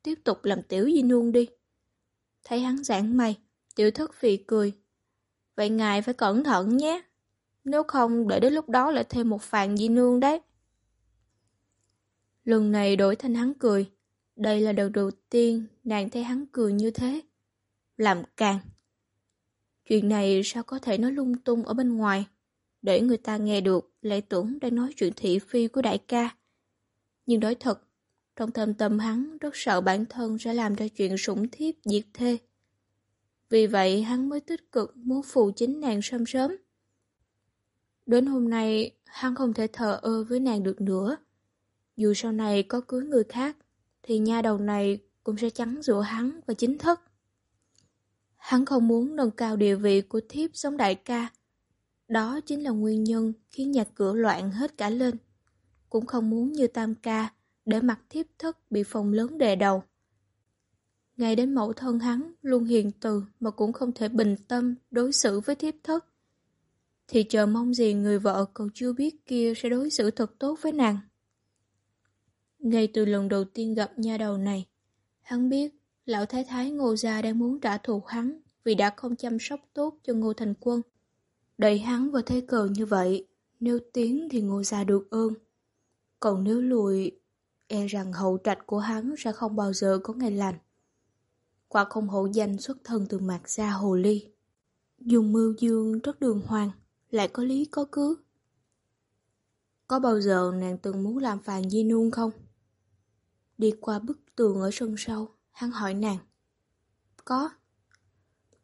Tiếp tục làm tiểu di nương đi. Thấy hắn giảng mày, tiểu thất phì cười. Vậy ngài phải cẩn thận nhé. Nếu không, đợi đến lúc đó lại thêm một phàn di nương đấy. Lần này đổi thành hắn cười. Đây là đợt đầu tiên nàng thấy hắn cười như thế. Làm càng. Chuyện này sao có thể nói lung tung ở bên ngoài. Để người ta nghe được lại tưởng đang nói chuyện thị phi của đại ca. Nhưng đối thật, trong thâm tâm hắn rất sợ bản thân sẽ làm ra chuyện sủng thiếp diệt thê. Vì vậy hắn mới tích cực muốn phụ chính nàng sớm sớm. Đến hôm nay, hắn không thể thờ ơ với nàng được nữa. Dù sau này có cưới người khác, thì nha đầu này cũng sẽ chắn giữa hắn và chính thất. Hắn không muốn nâng cao địa vị của thiếp giống đại ca. Đó chính là nguyên nhân khiến nhà cửa loạn hết cả lên. Cũng không muốn như tam ca, để mặt thiếp thất bị phòng lớn đè đầu. Ngay đến mẫu thân hắn luôn hiền từ mà cũng không thể bình tâm đối xử với thiếp thất thì chờ mong gì người vợ cậu chưa biết kia sẽ đối xử thật tốt với nàng. Ngay từ lần đầu tiên gặp nha đầu này, hắn biết lão thái thái ngô gia đang muốn trả thù hắn vì đã không chăm sóc tốt cho ngô thành quân. Đẩy hắn vào thế cờ như vậy, nếu tiến thì ngô gia được ơn. Còn nếu lùi, e rằng hậu trạch của hắn sẽ không bao giờ có ngày lành. Quả không hậu danh xuất thân từ mạc gia hồ ly. Dùng mưu dương rất đường hoàng lại có lý có cứ. Có bao giờ nàng từng muốn làm phàn di nương không? Đi qua bức tường ở sân sau, hắn hỏi nàng. Có.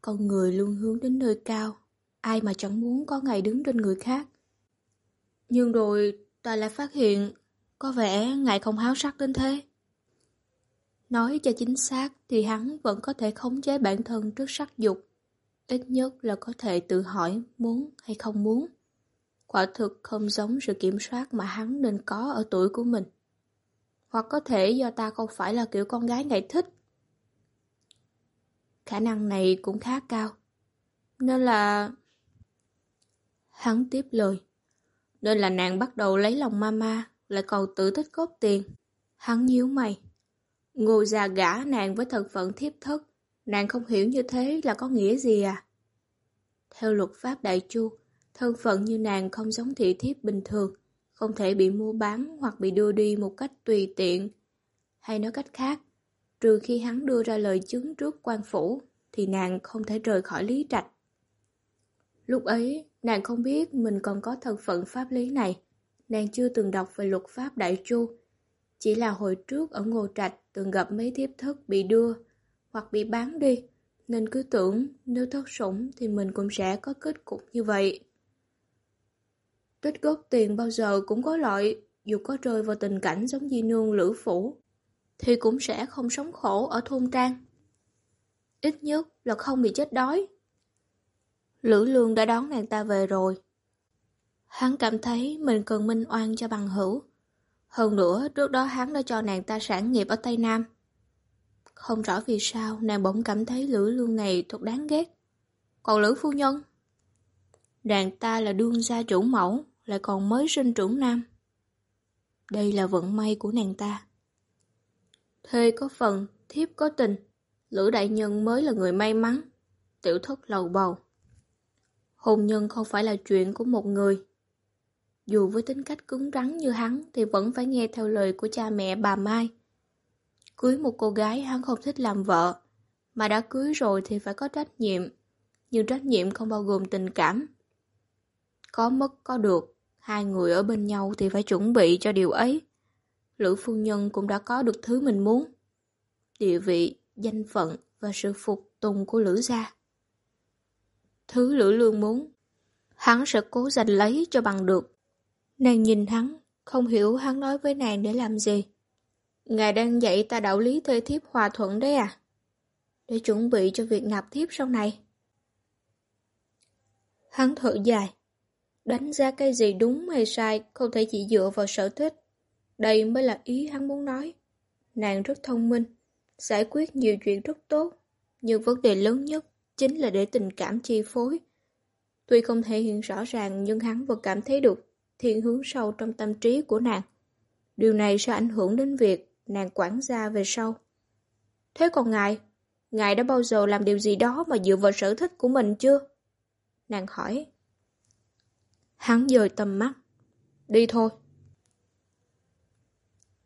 Con người luôn hướng đến nơi cao, ai mà chẳng muốn có ngày đứng trên người khác. Nhưng rồi ta lại phát hiện có vẻ ngài không háo sắc đến thế. Nói cho chính xác thì hắn vẫn có thể khống chế bản thân trước sắc dục. Ít nhất là có thể tự hỏi muốn hay không muốn. Quả thực không giống sự kiểm soát mà hắn nên có ở tuổi của mình. Hoặc có thể do ta không phải là kiểu con gái ngài thích. Khả năng này cũng khá cao. Nên là... Hắn tiếp lời. Nên là nàng bắt đầu lấy lòng mama, lại còn tự thích góp tiền. Hắn nhíu mày. Ngô già gã nàng với thân phận thiếp thất, nàng không hiểu như thế là có nghĩa gì à? Theo luật pháp đại chu, thân phận như nàng không giống thị thiếp bình thường, không thể bị mua bán hoặc bị đưa đi một cách tùy tiện. Hay nói cách khác, trừ khi hắn đưa ra lời chứng trước quan phủ, thì nàng không thể rời khỏi lý trạch. Lúc ấy, nàng không biết mình còn có thân phận pháp lý này. Nàng chưa từng đọc về luật pháp đại chu. Chỉ là hồi trước ở Ngô Trạch từng gặp mấy thiếp thất bị đưa hoặc bị bán đi, nên cứ tưởng nếu thất sủng thì mình cũng sẽ có kết cục như vậy. Tích góp tiền bao giờ cũng có lợi, dù có rơi vào tình cảnh giống Di Nương Lữ Phủ, thì cũng sẽ không sống khổ ở thôn trang. Ít nhất là không bị chết đói. Lữ Lương đã đón nàng ta về rồi. Hắn cảm thấy mình cần minh oan cho bằng hữu. Hơn nữa, trước đó hắn đã cho nàng ta sản nghiệp ở Tây Nam. Không rõ vì sao nàng bỗng cảm thấy Lữ Lương này thật đáng ghét. Còn Lữ Phu Nhân? Nàng ta là đương gia chủ mẫu, lại còn mới sinh trưởng nam. Đây là vận may của nàng ta. Thê có phần, thiếp có tình. Lữ đại nhân mới là người may mắn. Tiểu thất lầu bầu. Hôn nhân không phải là chuyện của một người. Dù với tính cách cứng rắn như hắn thì vẫn phải nghe theo lời của cha mẹ bà Mai. Cưới một cô gái hắn không thích làm vợ, mà đã cưới rồi thì phải có trách nhiệm. Nhưng trách nhiệm không bao gồm tình cảm. Có mất có được, hai người ở bên nhau thì phải chuẩn bị cho điều ấy. Lữ phu nhân cũng đã có được thứ mình muốn. Địa vị, danh phận và sự phục tùng của Lữ gia. Thứ Lữ Lương muốn, hắn sẽ cố giành lấy cho bằng được. Nàng nhìn hắn, không hiểu hắn nói với nàng để làm gì. Ngài đang dạy ta đạo lý thuê thiếp hòa thuận đấy à? Để chuẩn bị cho việc nạp thiếp sau này. Hắn thở dài. Đánh giá cái gì đúng hay sai không thể chỉ dựa vào sở thích. Đây mới là ý hắn muốn nói. Nàng rất thông minh, giải quyết nhiều chuyện rất tốt. Nhưng vấn đề lớn nhất chính là để tình cảm chi phối. Tuy không thể hiện rõ ràng nhưng hắn vẫn cảm thấy được thiên hướng sâu trong tâm trí của nàng. Điều này sẽ ảnh hưởng đến việc nàng quản gia về sau. Thế còn ngài? Ngài đã bao giờ làm điều gì đó mà dựa vào sở thích của mình chưa? Nàng hỏi. Hắn dời tầm mắt. Đi thôi.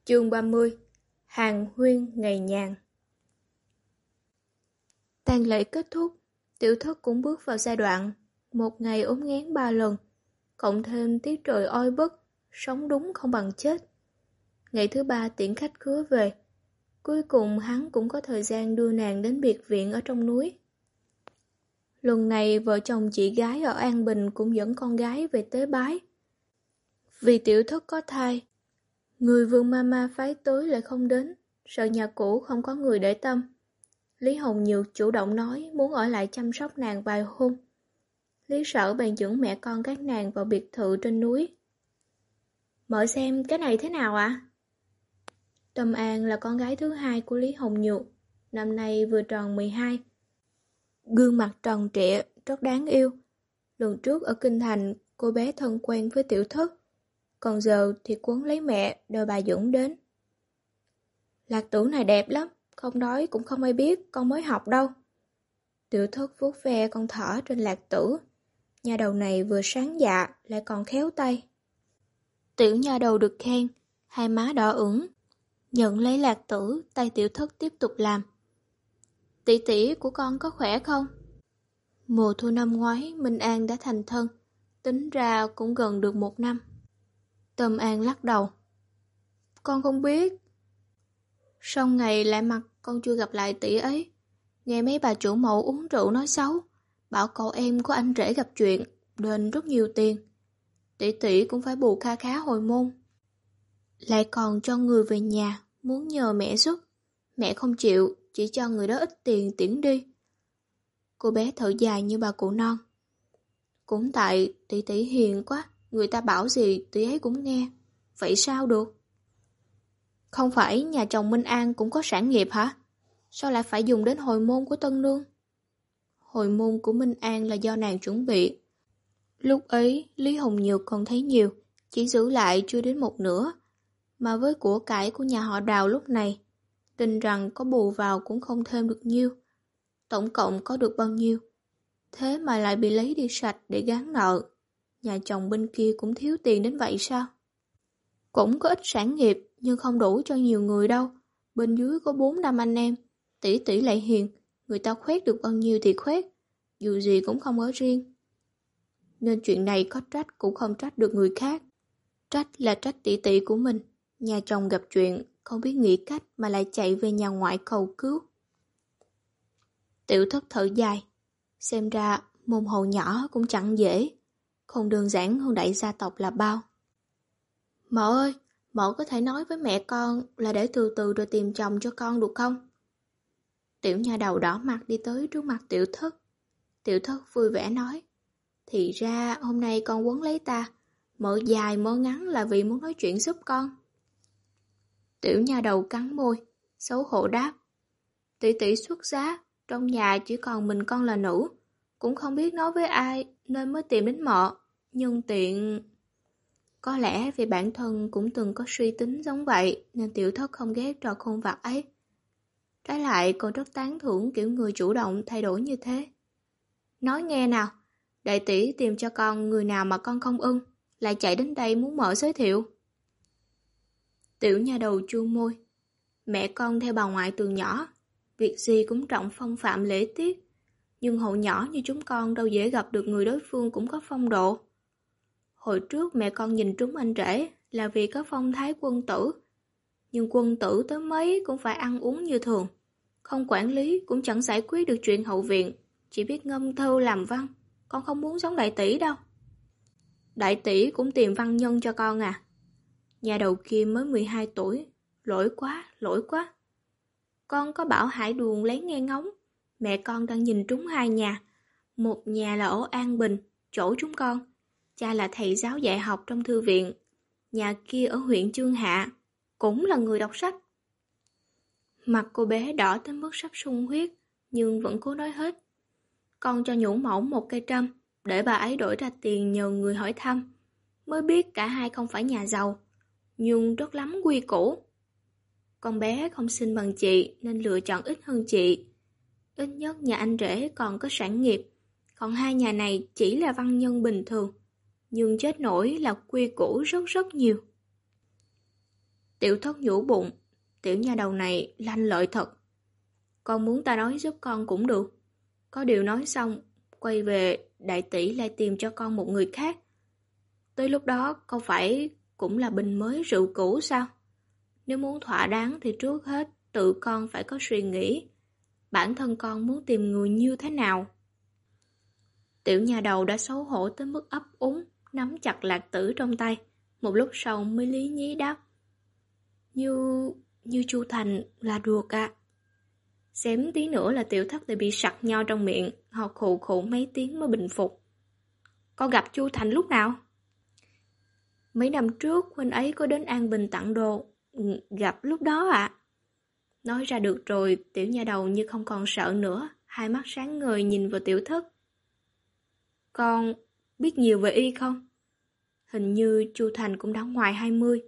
Chương 30 Hàng huyên ngày nhàn Tàn lễ kết thúc, tiểu thất cũng bước vào giai đoạn một ngày ốm ngán ba lần, cộng thêm tiết trời oi bức, sống đúng không bằng chết. Ngày thứ ba tiễn khách khứa về, cuối cùng hắn cũng có thời gian đưa nàng đến biệt viện ở trong núi. Lần này vợ chồng chị gái ở An Bình cũng dẫn con gái về tế bái. Vì tiểu thất có thai, người vương mama phái tới lại không đến, sợ nhà cũ không có người để tâm. Lý Hồng Nhược chủ động nói muốn ở lại chăm sóc nàng vài hôm. Lý sở bèn dẫn mẹ con các nàng vào biệt thự trên núi. Mở xem cái này thế nào ạ? À? Tâm An là con gái thứ hai của Lý Hồng Nhược, năm nay vừa tròn 12. Gương mặt tròn trịa, rất đáng yêu. Lần trước ở Kinh Thành, cô bé thân quen với tiểu thất, còn giờ thì quấn lấy mẹ đợi bà dũng đến. Lạc tử này đẹp lắm, không nói cũng không ai biết con mới học đâu. Tiểu thất vuốt ve con thỏ trên lạc tử. Nhà đầu này vừa sáng dạ lại còn khéo tay. Tiểu nhà đầu được khen, hai má đỏ ửng. Nhận lấy lạc tử, tay tiểu thất tiếp tục làm. Tỷ tỷ của con có khỏe không? Mùa thu năm ngoái, Minh An đã thành thân, tính ra cũng gần được một năm. Tâm An lắc đầu. Con không biết. Sau ngày lại mặt con chưa gặp lại tỷ ấy. Nghe mấy bà chủ mẫu uống rượu nói xấu bảo cậu em của anh rể gặp chuyện, đền rất nhiều tiền. Tỷ tỷ cũng phải bù kha khá hồi môn. Lại còn cho người về nhà, muốn nhờ mẹ giúp. Mẹ không chịu, chỉ cho người đó ít tiền tiễn đi. Cô bé thở dài như bà cụ non. Cũng tại tỷ tỷ hiền quá, người ta bảo gì tỷ ấy cũng nghe. Vậy sao được? Không phải nhà chồng Minh An cũng có sản nghiệp hả? Sao lại phải dùng đến hồi môn của Tân Nương? Hồi môn của Minh An là do nàng chuẩn bị. Lúc ấy, Lý Hồng Nhược còn thấy nhiều, chỉ giữ lại chưa đến một nửa. Mà với của cải của nhà họ đào lúc này, tin rằng có bù vào cũng không thêm được nhiêu. Tổng cộng có được bao nhiêu? Thế mà lại bị lấy đi sạch để gán nợ. Nhà chồng bên kia cũng thiếu tiền đến vậy sao? Cũng có ít sản nghiệp nhưng không đủ cho nhiều người đâu. Bên dưới có bốn năm anh em, tỷ tỷ lại hiền, người ta khoét được bao nhiêu thì khoét, dù gì cũng không ở riêng. Nên chuyện này có trách cũng không trách được người khác. Trách là trách tỷ tỷ của mình. Nhà chồng gặp chuyện, không biết nghĩ cách mà lại chạy về nhà ngoại cầu cứu. Tiểu thất thở dài. Xem ra môn hầu nhỏ cũng chẳng dễ. Không đơn giản hơn đại gia tộc là bao. Mợ ơi, mợ có thể nói với mẹ con là để từ từ rồi tìm chồng cho con được không? Tiểu nhà đầu đỏ mặt đi tới trước mặt tiểu thất. Tiểu thất vui vẻ nói. Thì ra hôm nay con quấn lấy ta, mở dài mở ngắn là vì muốn nói chuyện giúp con. Tiểu nhà đầu cắn môi, xấu hổ đáp. Tỷ tỷ xuất giá, trong nhà chỉ còn mình con là nữ, cũng không biết nói với ai nên mới tìm đến mọ, nhưng tiện... Có lẽ vì bản thân cũng từng có suy tính giống vậy nên tiểu thất không ghét trò khôn vặt ấy. Trái lại còn rất tán thưởng kiểu người chủ động thay đổi như thế. Nói nghe nào, đại tỷ tìm cho con người nào mà con không ưng, lại chạy đến đây muốn mở giới thiệu. Tiểu nhà đầu chua môi. Mẹ con theo bà ngoại từ nhỏ, việc gì cũng trọng phong phạm lễ tiết. Nhưng hậu nhỏ như chúng con đâu dễ gặp được người đối phương cũng có phong độ. Hồi trước mẹ con nhìn trúng anh rể là vì có phong thái quân tử. Nhưng quân tử tới mấy cũng phải ăn uống như thường. Không quản lý cũng chẳng giải quyết được chuyện hậu viện, chỉ biết ngâm thơ làm văn. Con không muốn giống đại tỷ đâu. Đại tỷ cũng tìm văn nhân cho con à. Nhà đầu kia mới 12 tuổi, lỗi quá, lỗi quá. Con có bảo Hải Đường lấy nghe ngóng, mẹ con đang nhìn trúng hai nhà. Một nhà là ở An Bình, chỗ chúng con. Cha là thầy giáo dạy học trong thư viện. Nhà kia ở huyện Chương Hạ, cũng là người đọc sách. Mặt cô bé đỏ tới mức sắp sung huyết, nhưng vẫn cố nói hết. Con cho nhũ mẫu một cây trâm, để bà ấy đổi ra tiền nhờ người hỏi thăm. Mới biết cả hai không phải nhà giàu, nhưng rất lắm quy củ. Con bé không sinh bằng chị nên lựa chọn ít hơn chị. Ít nhất nhà anh rể còn có sản nghiệp, còn hai nhà này chỉ là văn nhân bình thường, nhưng chết nổi là quy củ rất rất nhiều. Tiểu thất nhũ bụng, tiểu nhà đầu này lanh lợi thật. Con muốn ta nói giúp con cũng được. Có điều nói xong, quay về đại tỷ lại tìm cho con một người khác. Tới lúc đó con phải cũng là bình mới rượu cũ sao? Nếu muốn thỏa đáng thì trước hết tự con phải có suy nghĩ. Bản thân con muốn tìm người như thế nào? Tiểu nhà đầu đã xấu hổ tới mức ấp úng, nắm chặt lạc tử trong tay. Một lúc sau mới lý nhí đáp. Như như Chu Thành là đùa ạ. Xém tí nữa là tiểu thất lại bị sặc nho trong miệng, họ khụ khụ mấy tiếng mới bình phục. Con gặp Chu Thành lúc nào? Mấy năm trước huynh ấy có đến An Bình tặng đồ, ừ, gặp lúc đó ạ. Nói ra được rồi, tiểu nha đầu như không còn sợ nữa, hai mắt sáng ngời nhìn vào tiểu thất. Con biết nhiều về y không? Hình như Chu Thành cũng đã ngoài 20,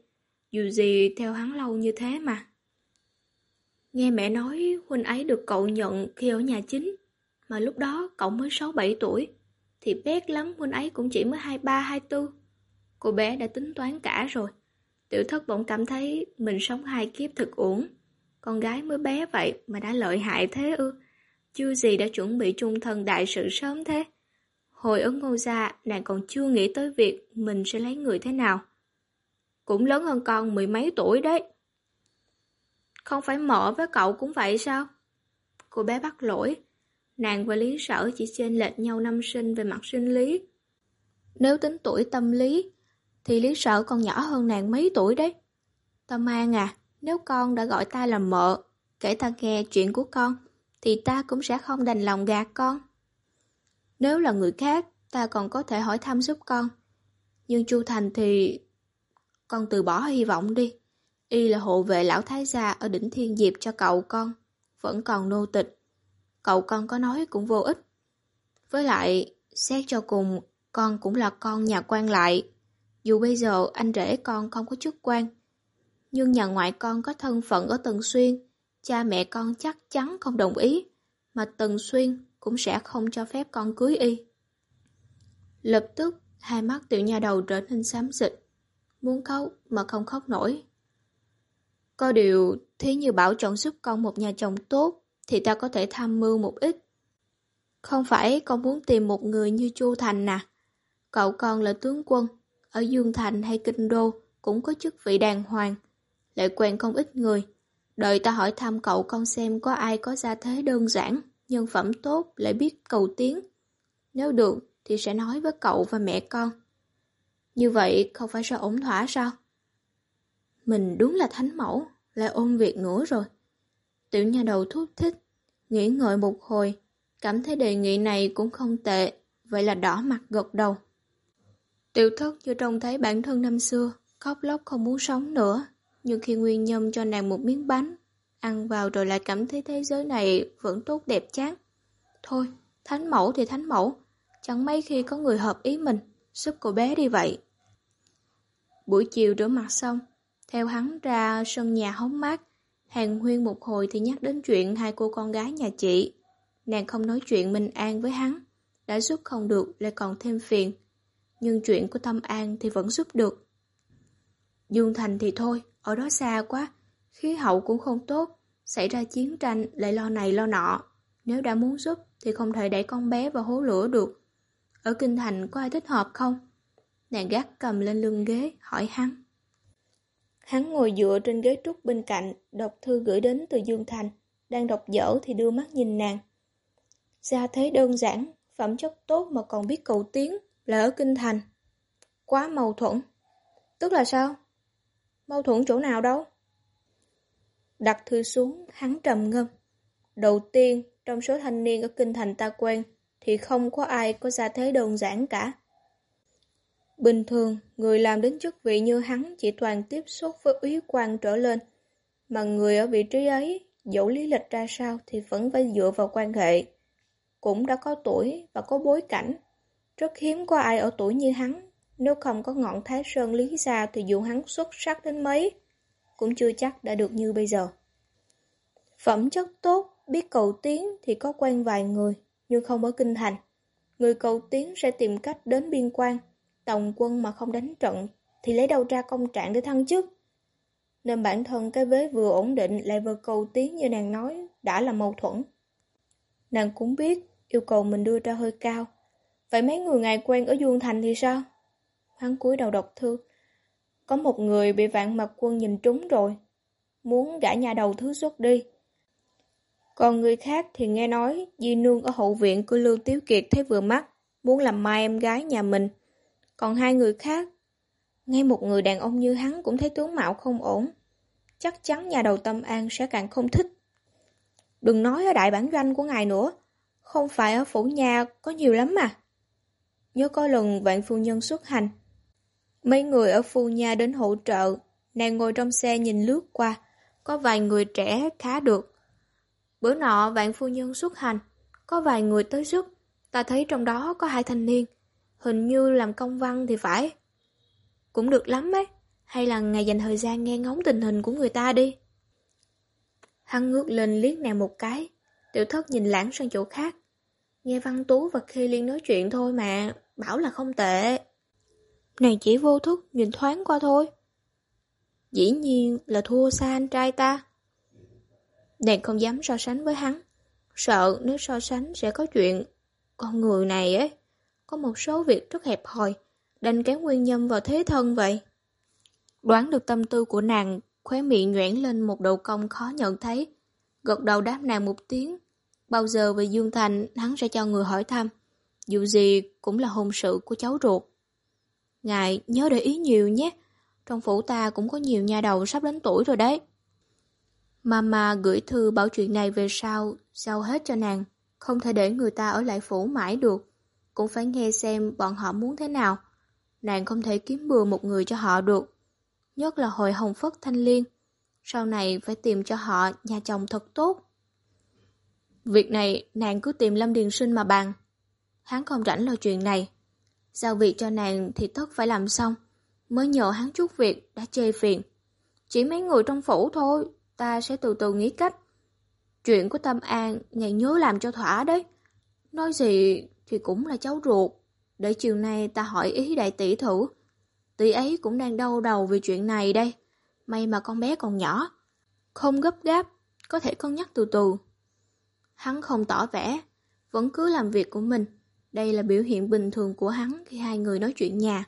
dù gì theo hắn lâu như thế mà. Nghe mẹ nói huynh ấy được cậu nhận khi ở nhà chính, mà lúc đó cậu mới 6-7 tuổi, thì bé lắm huynh ấy cũng chỉ mới 23-24. Cô bé đã tính toán cả rồi. Tiểu thất bỗng cảm thấy mình sống hai kiếp thực uổng. Con gái mới bé vậy mà đã lợi hại thế ư. Chưa gì đã chuẩn bị trung thân đại sự sớm thế. Hồi ở ngô gia, nàng còn chưa nghĩ tới việc mình sẽ lấy người thế nào. Cũng lớn hơn con mười mấy tuổi đấy. Không phải mợ với cậu cũng vậy sao? Cô bé bắt lỗi. nàng và Lý Sở chỉ chênh lệch nhau năm sinh về mặt sinh lý. Nếu tính tuổi tâm lý, thì Lý Sở còn nhỏ hơn nàng mấy tuổi đấy. Tâm An à, nếu con đã gọi ta là mợ, kể ta nghe chuyện của con, thì ta cũng sẽ không đành lòng gạt con. Nếu là người khác, ta còn có thể hỏi thăm giúp con. Nhưng Chu Thành thì... Con từ bỏ hy vọng đi. Y là hộ vệ lão thái gia ở đỉnh thiên diệp cho cậu con. Vẫn còn nô tịch. Cậu con có nói cũng vô ích. Với lại, xét cho cùng, con cũng là con nhà quan lại. Dù bây giờ anh rể con không có chức quan, nhưng nhà ngoại con có thân phận ở Tần Xuyên, cha mẹ con chắc chắn không đồng ý, mà Tần Xuyên cũng sẽ không cho phép con cưới y. Lập tức, hai mắt tiểu nhà đầu trở nên xám xịt, muốn khóc mà không khóc nổi. Có điều, thế như bảo chọn giúp con một nhà chồng tốt, thì ta có thể tham mưu một ít. Không phải con muốn tìm một người như Chu Thành nè. Cậu con là tướng quân, ở Dương Thành hay Kinh Đô cũng có chức vị đàng hoàng, lại quen không ít người. Đợi ta hỏi thăm cậu con xem có ai có gia thế đơn giản, nhân phẩm tốt, lại biết cầu tiến. Nếu được thì sẽ nói với cậu và mẹ con. Như vậy không phải sao ổn thỏa sao? Mình đúng là thánh mẫu, lại ôm việc nữa rồi. Tiểu nhà đầu thúc thích, nghĩ ngợi một hồi, cảm thấy đề nghị này cũng không tệ, vậy là đỏ mặt gật đầu. Tiểu thất chưa trông thấy bản thân năm xưa, khóc lóc không muốn sống nữa, nhưng khi Nguyên Nhâm cho nàng một miếng bánh, ăn vào rồi lại cảm thấy thế giới này vẫn tốt đẹp chán. Thôi, thánh mẫu thì thánh mẫu, chẳng mấy khi có người hợp ý mình, giúp cô bé đi vậy. Buổi chiều rửa mặt xong, theo hắn ra sân nhà hóng mát, hàng huyên một hồi thì nhắc đến chuyện hai cô con gái nhà chị. Nàng không nói chuyện Minh An với hắn, đã giúp không được lại còn thêm phiền. Nhưng chuyện của Tâm An thì vẫn giúp được. Dương Thành thì thôi, ở đó xa quá, khí hậu cũng không tốt, xảy ra chiến tranh lại lo này lo nọ. Nếu đã muốn giúp thì không thể đẩy con bé vào hố lửa được. Ở Kinh Thành có ai thích hợp không? Nàng gác cầm lên lưng ghế, hỏi hắn. Hắn ngồi dựa trên ghế trúc bên cạnh, đọc thư gửi đến từ Dương Thành. Đang đọc dở thì đưa mắt nhìn nàng. Gia thế đơn giản, phẩm chất tốt mà còn biết cầu tiến, là ở Kinh Thành. Quá mâu thuẫn. Tức là sao? Mâu thuẫn chỗ nào đâu? Đặt thư xuống, hắn trầm ngâm. Đầu tiên, trong số thanh niên ở Kinh Thành ta quen, thì không có ai có gia thế đơn giản cả. Bình thường, người làm đến chức vị như hắn chỉ toàn tiếp xúc với úy quan trở lên, mà người ở vị trí ấy, dẫu lý lịch ra sao thì vẫn phải dựa vào quan hệ. Cũng đã có tuổi và có bối cảnh, rất hiếm có ai ở tuổi như hắn, nếu không có ngọn Thái Sơn lý ra thì dù hắn xuất sắc đến mấy, cũng chưa chắc đã được như bây giờ. Phẩm chất tốt, biết cầu tiến thì có quen vài người, nhưng không ở kinh thành. Người cầu tiến sẽ tìm cách đến biên quan, tòng quân mà không đánh trận thì lấy đâu ra công trạng để thăng chức. Nên bản thân cái vế vừa ổn định lại vừa cầu tiến như nàng nói đã là mâu thuẫn. Nàng cũng biết yêu cầu mình đưa ra hơi cao. Vậy mấy người ngài quen ở Dương Thành thì sao? Hắn cúi đầu đọc thư. Có một người bị vạn mặt quân nhìn trúng rồi. Muốn gã nhà đầu thứ xuất đi. Còn người khác thì nghe nói Di Nương ở hậu viện của Lưu Tiếu Kiệt thấy vừa mắt, muốn làm mai em gái nhà mình. Còn hai người khác, ngay một người đàn ông như hắn cũng thấy tướng mạo không ổn. Chắc chắn nhà đầu tâm an sẽ càng không thích. Đừng nói ở đại bản doanh của ngài nữa, không phải ở phủ nhà có nhiều lắm mà. Nhớ có lần vạn phu nhân xuất hành, mấy người ở phu nhà đến hỗ trợ, nàng ngồi trong xe nhìn lướt qua, có vài người trẻ khá được. Bữa nọ vạn phu nhân xuất hành, có vài người tới giúp, ta thấy trong đó có hai thanh niên, hình như làm công văn thì phải. Cũng được lắm ấy, hay là ngày dành thời gian nghe ngóng tình hình của người ta đi. Hắn ngước lên liếc nàng một cái, tiểu thất nhìn lãng sang chỗ khác. Nghe Văn Tú và Khê Liên nói chuyện thôi mà, bảo là không tệ. Nàng chỉ vô thức nhìn thoáng qua thôi. Dĩ nhiên là thua xa anh trai ta. Nàng không dám so sánh với hắn. Sợ nếu so sánh sẽ có chuyện. Con người này ấy, có một số việc rất hẹp hòi, đành kéo nguyên nhân vào thế thân vậy. Đoán được tâm tư của nàng, khóe miệng nhoẻn lên một độ cong khó nhận thấy. Gật đầu đáp nàng một tiếng. Bao giờ về Dương Thành hắn sẽ cho người hỏi thăm. Dù gì cũng là hôn sự của cháu ruột. Ngài nhớ để ý nhiều nhé. Trong phủ ta cũng có nhiều nhà đầu sắp đến tuổi rồi đấy. Mama gửi thư bảo chuyện này về sau, giao hết cho nàng. Không thể để người ta ở lại phủ mãi được. Cũng phải nghe xem bọn họ muốn thế nào. Nàng không thể kiếm bừa một người cho họ được. Nhất là hồi hồng phất thanh liên. Sau này phải tìm cho họ nhà chồng thật tốt. Việc này nàng cứ tìm Lâm Điền Sinh mà bàn. Hắn không rảnh lo chuyện này. Giao việc cho nàng thì tất phải làm xong. Mới nhờ hắn chút việc đã chê phiền. Chỉ mấy người trong phủ thôi, ta sẽ từ từ nghĩ cách. Chuyện của Tâm An, ngày nhớ làm cho thỏa đấy. Nói gì thì cũng là cháu ruột. Để chiều nay ta hỏi ý đại tỷ thử. Tỷ ấy cũng đang đau đầu vì chuyện này đây. May mà con bé còn nhỏ. Không gấp gáp, có thể cân nhắc từ từ. Hắn không tỏ vẻ, vẫn cứ làm việc của mình. Đây là biểu hiện bình thường của hắn khi hai người nói chuyện nhà.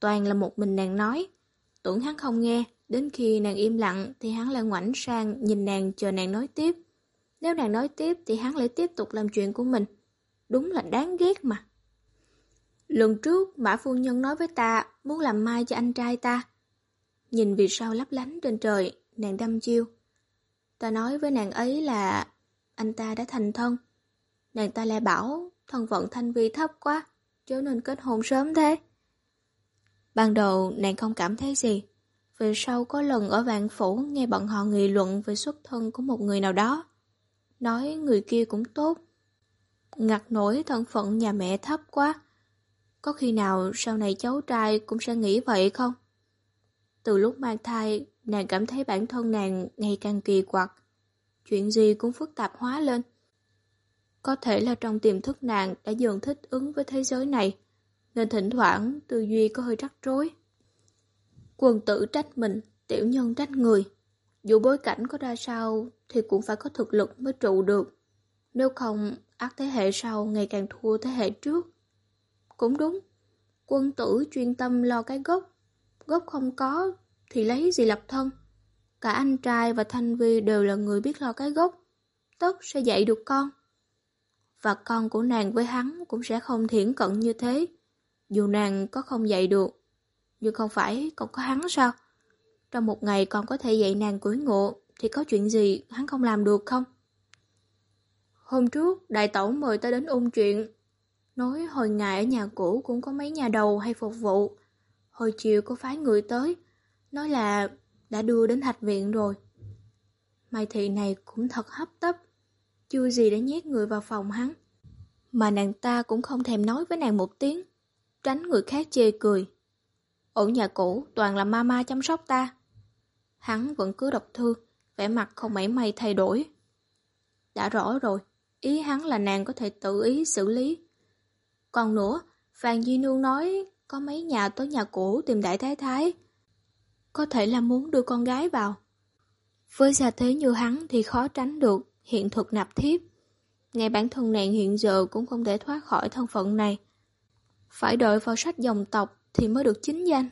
Toàn là một mình nàng nói. Tưởng hắn không nghe, đến khi nàng im lặng thì hắn lại ngoảnh sang nhìn nàng chờ nàng nói tiếp. Nếu nàng nói tiếp thì hắn lại tiếp tục làm chuyện của mình. Đúng là đáng ghét mà. Lần trước, Mã Phu Nhân nói với ta muốn làm mai cho anh trai ta. Nhìn vì sao lấp lánh trên trời, nàng đâm chiêu. Ta nói với nàng ấy là anh ta đã thành thân. Nàng ta lại bảo thân phận Thanh Vi thấp quá, cho nên kết hôn sớm thế. Ban đầu nàng không cảm thấy gì. Về sau có lần ở vạn phủ nghe bọn họ nghị luận về xuất thân của một người nào đó. Nói người kia cũng tốt. Ngặt nổi thân phận nhà mẹ thấp quá. Có khi nào sau này cháu trai cũng sẽ nghĩ vậy không? Từ lúc mang thai, nàng cảm thấy bản thân nàng ngày càng kỳ quặc. Chuyện gì cũng phức tạp hóa lên. Có thể là trong tiềm thức nàng đã dần thích ứng với thế giới này, nên thỉnh thoảng tư duy có hơi rắc rối. Quần tử trách mình, tiểu nhân trách người. Dù bối cảnh có ra sao thì cũng phải có thực lực mới trụ được. Nếu không, ác thế hệ sau ngày càng thua thế hệ trước. Cũng đúng, quân tử chuyên tâm lo cái gốc. Gốc không có thì lấy gì lập thân. Cả anh trai và Thanh Vi đều là người biết lo cái gốc. Tất sẽ dạy được con và con của nàng với hắn cũng sẽ không thiển cận như thế. Dù nàng có không dạy được, nhưng không phải còn có hắn sao? Trong một ngày con có thể dạy nàng cưỡi ngộ, thì có chuyện gì hắn không làm được không? Hôm trước, đại tổng mời ta đến ôn chuyện. Nói hồi ngày ở nhà cũ cũng có mấy nhà đầu hay phục vụ. Hồi chiều có phái người tới, nói là đã đưa đến thạch viện rồi. Mai thị này cũng thật hấp tấp chưa gì đã nhét người vào phòng hắn. Mà nàng ta cũng không thèm nói với nàng một tiếng, tránh người khác chê cười. Ở nhà cũ toàn là mama chăm sóc ta. Hắn vẫn cứ đọc thư, vẻ mặt không mảy may thay đổi. Đã rõ rồi, ý hắn là nàng có thể tự ý xử lý. Còn nữa, Phan Di Nương nói có mấy nhà tới nhà cũ tìm đại thái thái. Có thể là muốn đưa con gái vào. Với gia thế như hắn thì khó tránh được hiện thực nạp thiếp. Ngay bản thân nàng hiện giờ cũng không thể thoát khỏi thân phận này. Phải đợi vào sách dòng tộc thì mới được chính danh.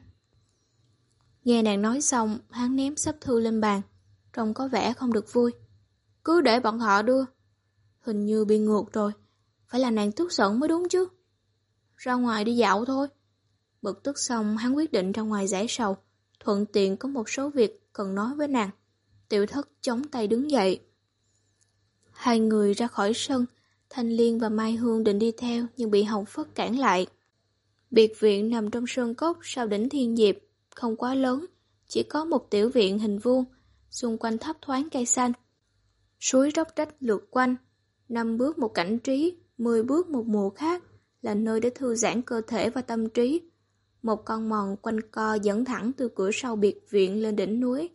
Nghe nàng nói xong, hắn ném sắp thư lên bàn, trông có vẻ không được vui. Cứ để bọn họ đưa. Hình như bị ngược rồi, phải là nàng tức giận mới đúng chứ. Ra ngoài đi dạo thôi. Bực tức xong, hắn quyết định ra ngoài giải sầu, thuận tiện có một số việc cần nói với nàng. Tiểu thất chống tay đứng dậy, Hai người ra khỏi sân, Thanh Liên và Mai Hương định đi theo nhưng bị Hồng Phất cản lại. Biệt viện nằm trong sơn cốc sau đỉnh thiên diệp, không quá lớn, chỉ có một tiểu viện hình vuông, xung quanh thấp thoáng cây xanh. Suối róc rách lượt quanh, năm bước một cảnh trí, mười bước một mùa khác, là nơi để thư giãn cơ thể và tâm trí. Một con mòn quanh co dẫn thẳng từ cửa sau biệt viện lên đỉnh núi,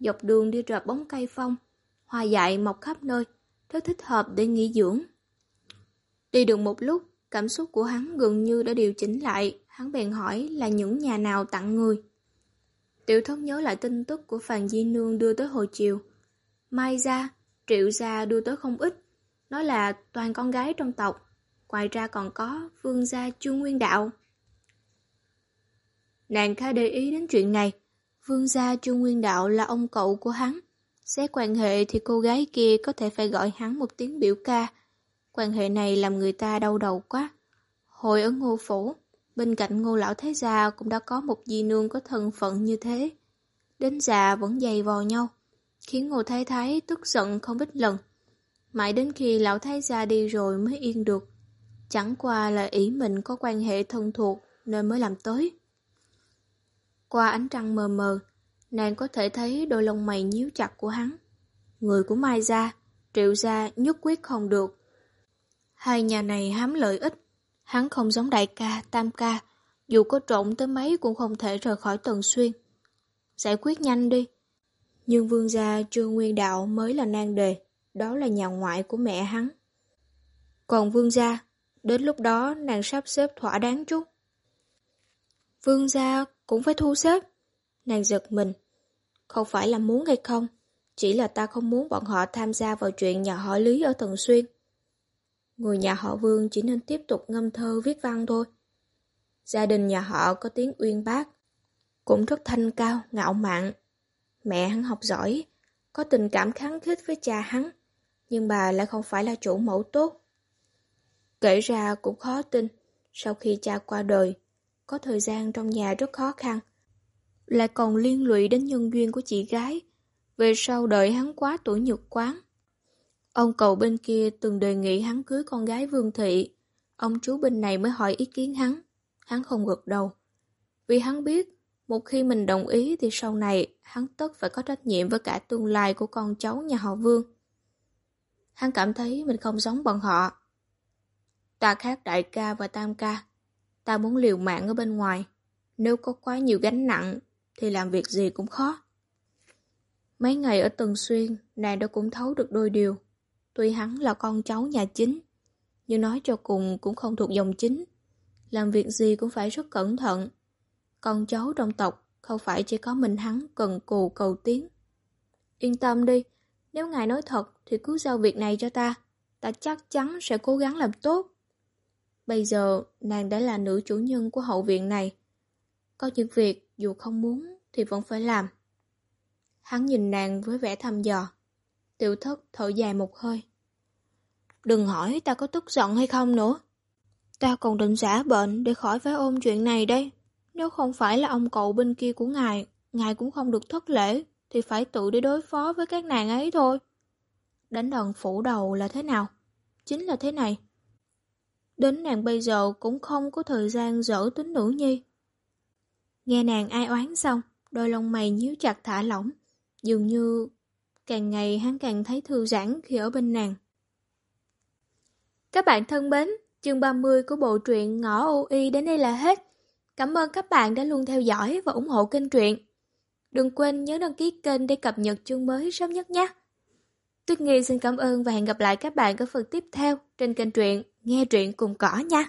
dọc đường đi rợp bóng cây phong, hoa dại mọc khắp nơi, rất thích hợp để nghỉ dưỡng. Đi được một lúc, cảm xúc của hắn gần như đã điều chỉnh lại, hắn bèn hỏi là những nhà nào tặng người. Tiểu thất nhớ lại tin tức của Phàn Di Nương đưa tới hồi chiều. Mai ra, triệu gia đưa tới không ít, nó là toàn con gái trong tộc, ngoài ra còn có vương gia Chu Nguyên Đạo. Nàng khá để ý đến chuyện này, vương gia Chu Nguyên Đạo là ông cậu của hắn, Xét quan hệ thì cô gái kia có thể phải gọi hắn một tiếng biểu ca. Quan hệ này làm người ta đau đầu quá. Hồi ở ngô phủ, bên cạnh ngô lão thái gia cũng đã có một di nương có thân phận như thế. Đến già vẫn dày vò nhau, khiến ngô thái thái tức giận không ít lần. Mãi đến khi lão thái gia đi rồi mới yên được. Chẳng qua là ý mình có quan hệ thân thuộc nên mới làm tới. Qua ánh trăng mờ mờ, nàng có thể thấy đôi lông mày nhíu chặt của hắn. Người của Mai Gia, Triệu Gia nhất quyết không được. Hai nhà này hám lợi ích, hắn không giống đại ca, tam ca, dù có trộn tới mấy cũng không thể rời khỏi Tần Xuyên. Giải quyết nhanh đi. Nhưng vương gia Trương Nguyên Đạo mới là nan đề, đó là nhà ngoại của mẹ hắn. Còn vương gia, đến lúc đó nàng sắp xếp thỏa đáng chút. Vương gia cũng phải thu xếp. Nàng giật mình. Không phải là muốn hay không, chỉ là ta không muốn bọn họ tham gia vào chuyện nhà họ Lý ở Tần Xuyên. Người nhà họ Vương chỉ nên tiếp tục ngâm thơ viết văn thôi. Gia đình nhà họ có tiếng uyên bác, cũng rất thanh cao, ngạo mạn. Mẹ hắn học giỏi, có tình cảm kháng khích với cha hắn, nhưng bà lại không phải là chủ mẫu tốt. Kể ra cũng khó tin, sau khi cha qua đời, có thời gian trong nhà rất khó khăn. Lại còn liên lụy đến nhân duyên của chị gái, về sau đợi hắn quá tuổi nhược quán. Ông cậu bên kia từng đề nghị hắn cưới con gái Vương Thị. Ông chú bên này mới hỏi ý kiến hắn. Hắn không gật đầu. Vì hắn biết, một khi mình đồng ý thì sau này hắn tất phải có trách nhiệm với cả tương lai của con cháu nhà họ Vương. Hắn cảm thấy mình không giống bọn họ. Ta khác đại ca và tam ca. Ta muốn liều mạng ở bên ngoài. Nếu có quá nhiều gánh nặng, thì làm việc gì cũng khó. Mấy ngày ở Tần Xuyên, nàng đã cũng thấu được đôi điều. Tuy hắn là con cháu nhà chính, nhưng nói cho cùng cũng không thuộc dòng chính. Làm việc gì cũng phải rất cẩn thận. Con cháu trong tộc không phải chỉ có mình hắn cần cù cầu tiến. Yên tâm đi, nếu ngài nói thật thì cứ giao việc này cho ta. Ta chắc chắn sẽ cố gắng làm tốt. Bây giờ, nàng đã là nữ chủ nhân của hậu viện này. Có những việc dù không muốn thì vẫn phải làm. Hắn nhìn nàng với vẻ thăm dò. Tiểu thất thở dài một hơi. Đừng hỏi ta có tức giận hay không nữa. Ta còn định giả bệnh để khỏi phải ôm chuyện này đây. Nếu không phải là ông cậu bên kia của ngài, ngài cũng không được thất lễ, thì phải tự đi đối phó với các nàng ấy thôi. Đánh đòn phủ đầu là thế nào? Chính là thế này. Đến nàng bây giờ cũng không có thời gian dở tính nữ nhi. Nghe nàng ai oán xong, đôi lông mày nhíu chặt thả lỏng. Dường như càng ngày hắn càng thấy thư giãn khi ở bên nàng. Các bạn thân mến, chương 30 của bộ truyện Ngõ Ô Y đến đây là hết. Cảm ơn các bạn đã luôn theo dõi và ủng hộ kênh truyện. Đừng quên nhớ đăng ký kênh để cập nhật chương mới sớm nhất nhé. Tuyết Nghi xin cảm ơn và hẹn gặp lại các bạn ở phần tiếp theo trên kênh truyện Nghe truyện cùng cỏ nha.